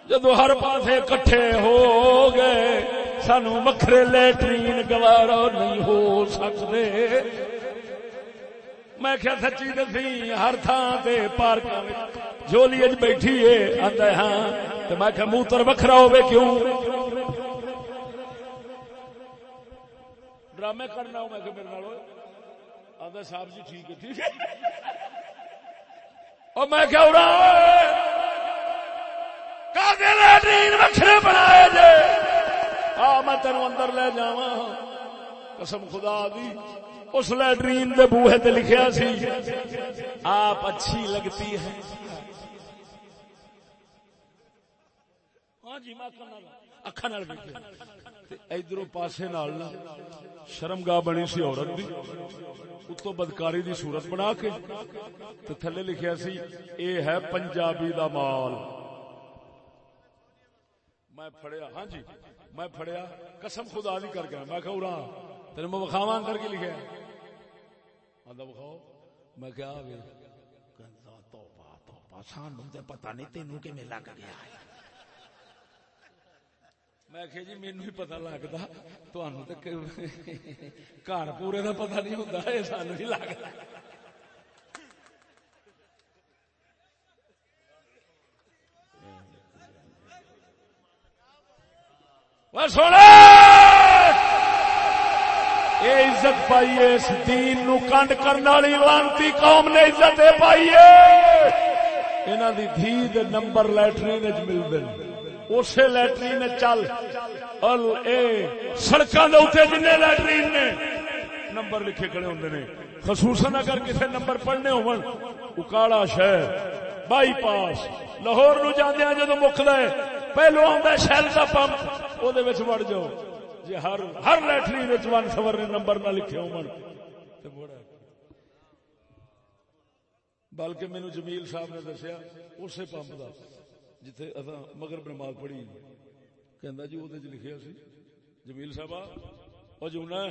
[SPEAKER 1] جدو ہر پاسے کٹھے ہو گئے، سانو وکھرے لیٹرین گوارا نہیں ہو سکتے۔ میں کیا سچی دسی؟ ہر تھان سے پارک جولی اج بیٹھی ہے آتا ہاں۔ تو میں کیا موتر وکھرا ہوے کیوں؟ ڈرامے کرنا ہوں میں کہ میرے نال آدھا صاحب جی ٹھیک ہے ٹھیک ہے۔ اور میں کیا اڑا وکھرے بنائے جے؟ آ، میں تینوں اندر لے جاوا قسم خدا دی۔ اس لیٹرین دے بوہے تے لکھیا سی آپ اچھی لگتی ہے ہاں جی اکھا نال پاسے نال شرم گاہ بنی سی عورت دی۔ اتو بدکاری دی صورت بنا کے تے تھلے لکھیا سی اے ہے پنجابی دا مال۔ میں پھڑیا ہاں جی میں پھڑیا قسم خدا دی کر گیا میں کہا تیرے میں بخاوا کر کے لکھا آدھا مطلب بخاؤ میں کیا آ توبہ توبہ تے پتہ نہیں تینوں لگ گیا ہے۔ میں کہ جی ہی پتا لگتا گھر پورے کا پتا نہیں ہوتا یہ سانو ہی لگتا سونا یہ عزت پائیے، اس دین نو کنڈ کرنے والی لانتی قوم نے عزت پائیے۔ انہوں دی دھی دے نمبر لیٹرین ملتے اسی لیٹرین چل۔ ال، اے سڑکوں کے اتنے جن لیٹرین نے۔ نمبر لکھے کھڑے ہوں نے۔ خصوصاً اگر کسی نمبر پڑھنے ہوکاڑا شہر بائی پاس لاہور نو جانے جدو مکد پہلو آتا شہر کا پمپ وہ وڑ جاؤ۔ جی ہر ہر لیٹرین ون سور نے نمبر نہ لکھے ہو بلکہ مینو جمیل صاحب نے دسیا اسی پمپ کا جتھے اصا مگر نماز پڑھی کہ جی وہ لکھیا سی۔ جمیل صاحب وہ جمنا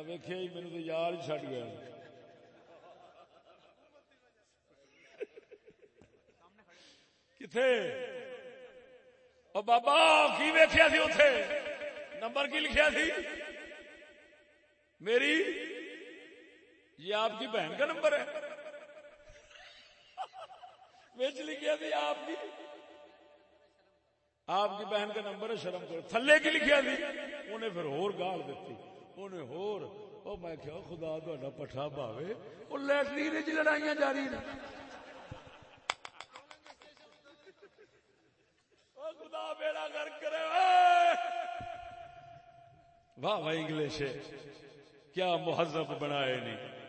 [SPEAKER 1] ویخیا جی میرے تو یار جی ہی چڈ گیا۔ کتنے اور بابا، کی ویخیا سی اتے نمبر کی لکھیا سی؟ میری؟ یہ آپ کی بہن کا نمبر ہے۔ لکھیا تھی آپ کی؟ آپ کی بہن کا نمبر ہے، شرم کرو۔ تھلے کی لکھیا تھی انہیں پھر ہور گال دیتی انہیں ہور۔ او میں کیا خدا تا پٹھا پاوے وہ لیٹرین چ جی لڑائیاں جاری نے۔ خدا بیڑا کر کرے۔ واہ واہ، انگلش کیا مہذب بنائے نہیں۔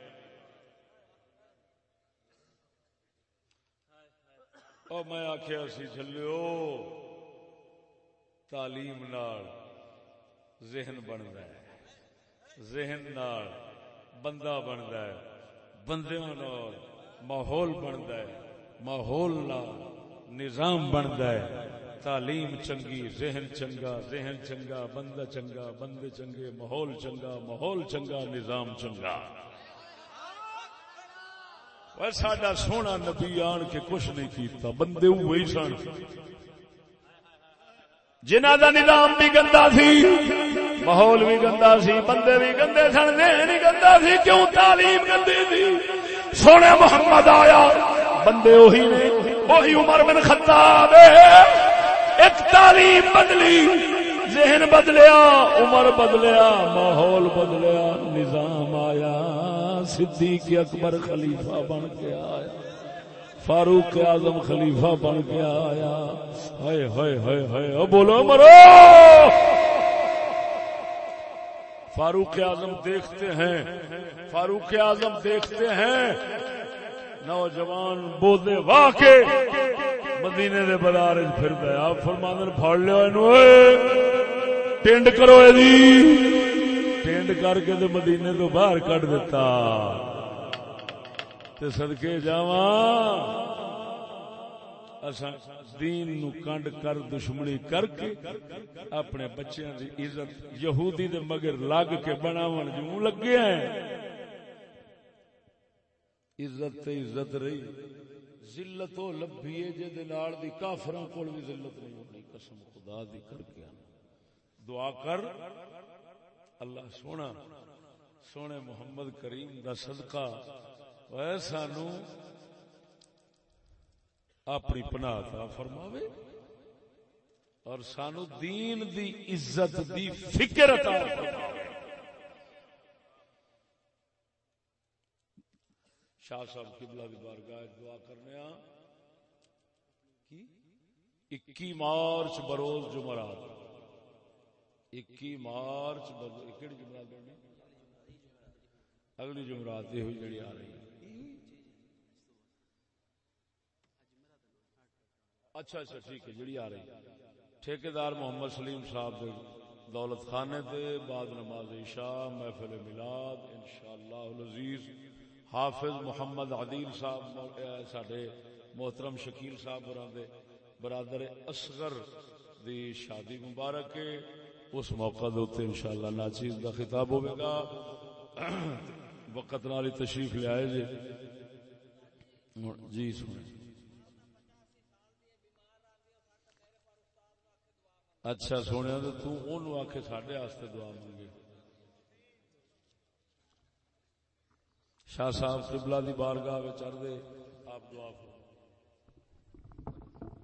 [SPEAKER 1] اور میں آخیا سی چلو تعلیم نال ذہن بنتا ہے۔ ذہن نال بندہ بنتا ہے۔ بندیاں نال ماحول بنتا ہے۔ ماحول نال نظام بنتا ہے۔ تعلیم چنگی، ذہن چنگا ذہن چنگا، بندہ چنگا، بندے چنگے، ماحول چنگا ماحول چنگا، نظام چنگا۔ ساڈا سونا نبی آن کے کچھ نہیں کیتا، بندے وہی سن۔ جنہ دا نظام بھی گندا سی، ماحول بھی گندا سی، بندے بھی گندے سن، ذہن گندا سی، کیوں تعلیم گندی سی؟ سونے محمد آیا، بندے وہی نے وہی عمر بن خطاب ایک تعلیم بدلی، ذہن بدلیا، عمر بدلیا، ماحول بدلیا، نظام آیا، صدیق اکبر خلیفہ بن کے آیا، فاروق اعظم خلیفہ بن کے آیا، ہائے ہائے ہائے ہائے بولو مرو فاروق اعظم دیکھتے ہیں، فاروق اعظم دیکھتے ہیں نوجوان بودے واہ کے مدینے دے بازار پھر گیا آپ فرماندن پھڑ لیا ٹینڈ کرو ٹینڈ کر کے دے مدینے تو باہر کٹ دیتا تے صدقے جاواں۔ اساں دین نو کنڈ کر، دشمنی کر کے اپنے بچیاں دی عزت یہودی دے مگر لگ کے بناون جو لگے ہیں۔ عزت تے عزت رہی۔ ذلت و لبھی جے دے نال دی، کافراں کول بھی ذلت نہیں ہونی۔ قسم خدا دی کر کے دعا کر۔ اللہ سونا، سونے محمد کریم دا صدقہ۔ اے سانو، اپنی پناہ عطا فرماوے۔ اور سانو دین دی عزت دی فکر عطا فرماوے۔ شاہ صاحب قبلہ دی بارگاہ دعا کرنے آ کی؟ اکی مارچ بروز جمعرات۔ اکی مارچ بروز کیڑی جمعرات بننی اگلی جمعرات یہ ہوئی جڑی آ رہی ہے۔ اچھا اچھا ٹھیک ہے، جڑی آ رہی ٹھیکیدار محمد سلیم صاحب دے دولت خانے دے بعد نماز عشاء، محفل میلاد، انشاءاللہ العزیز۔ حافظ محمد عدیل صاحب، ساڈے محترم شکیل صاحب دے برادر اصغر دی شادی مبارک ہے۔ اس موقع دے اوتے انشاءاللہ ناچیز دا خطاب ہوے گا۔ وقت نال تشریف لے آئے جی۔ جی سنیں۔ اچھا سونے تو آخ سڈے دعا منگے شاہ صاحب قبلہ دی بارگاہ چڑھ دے آپ دعا فرمائیں۔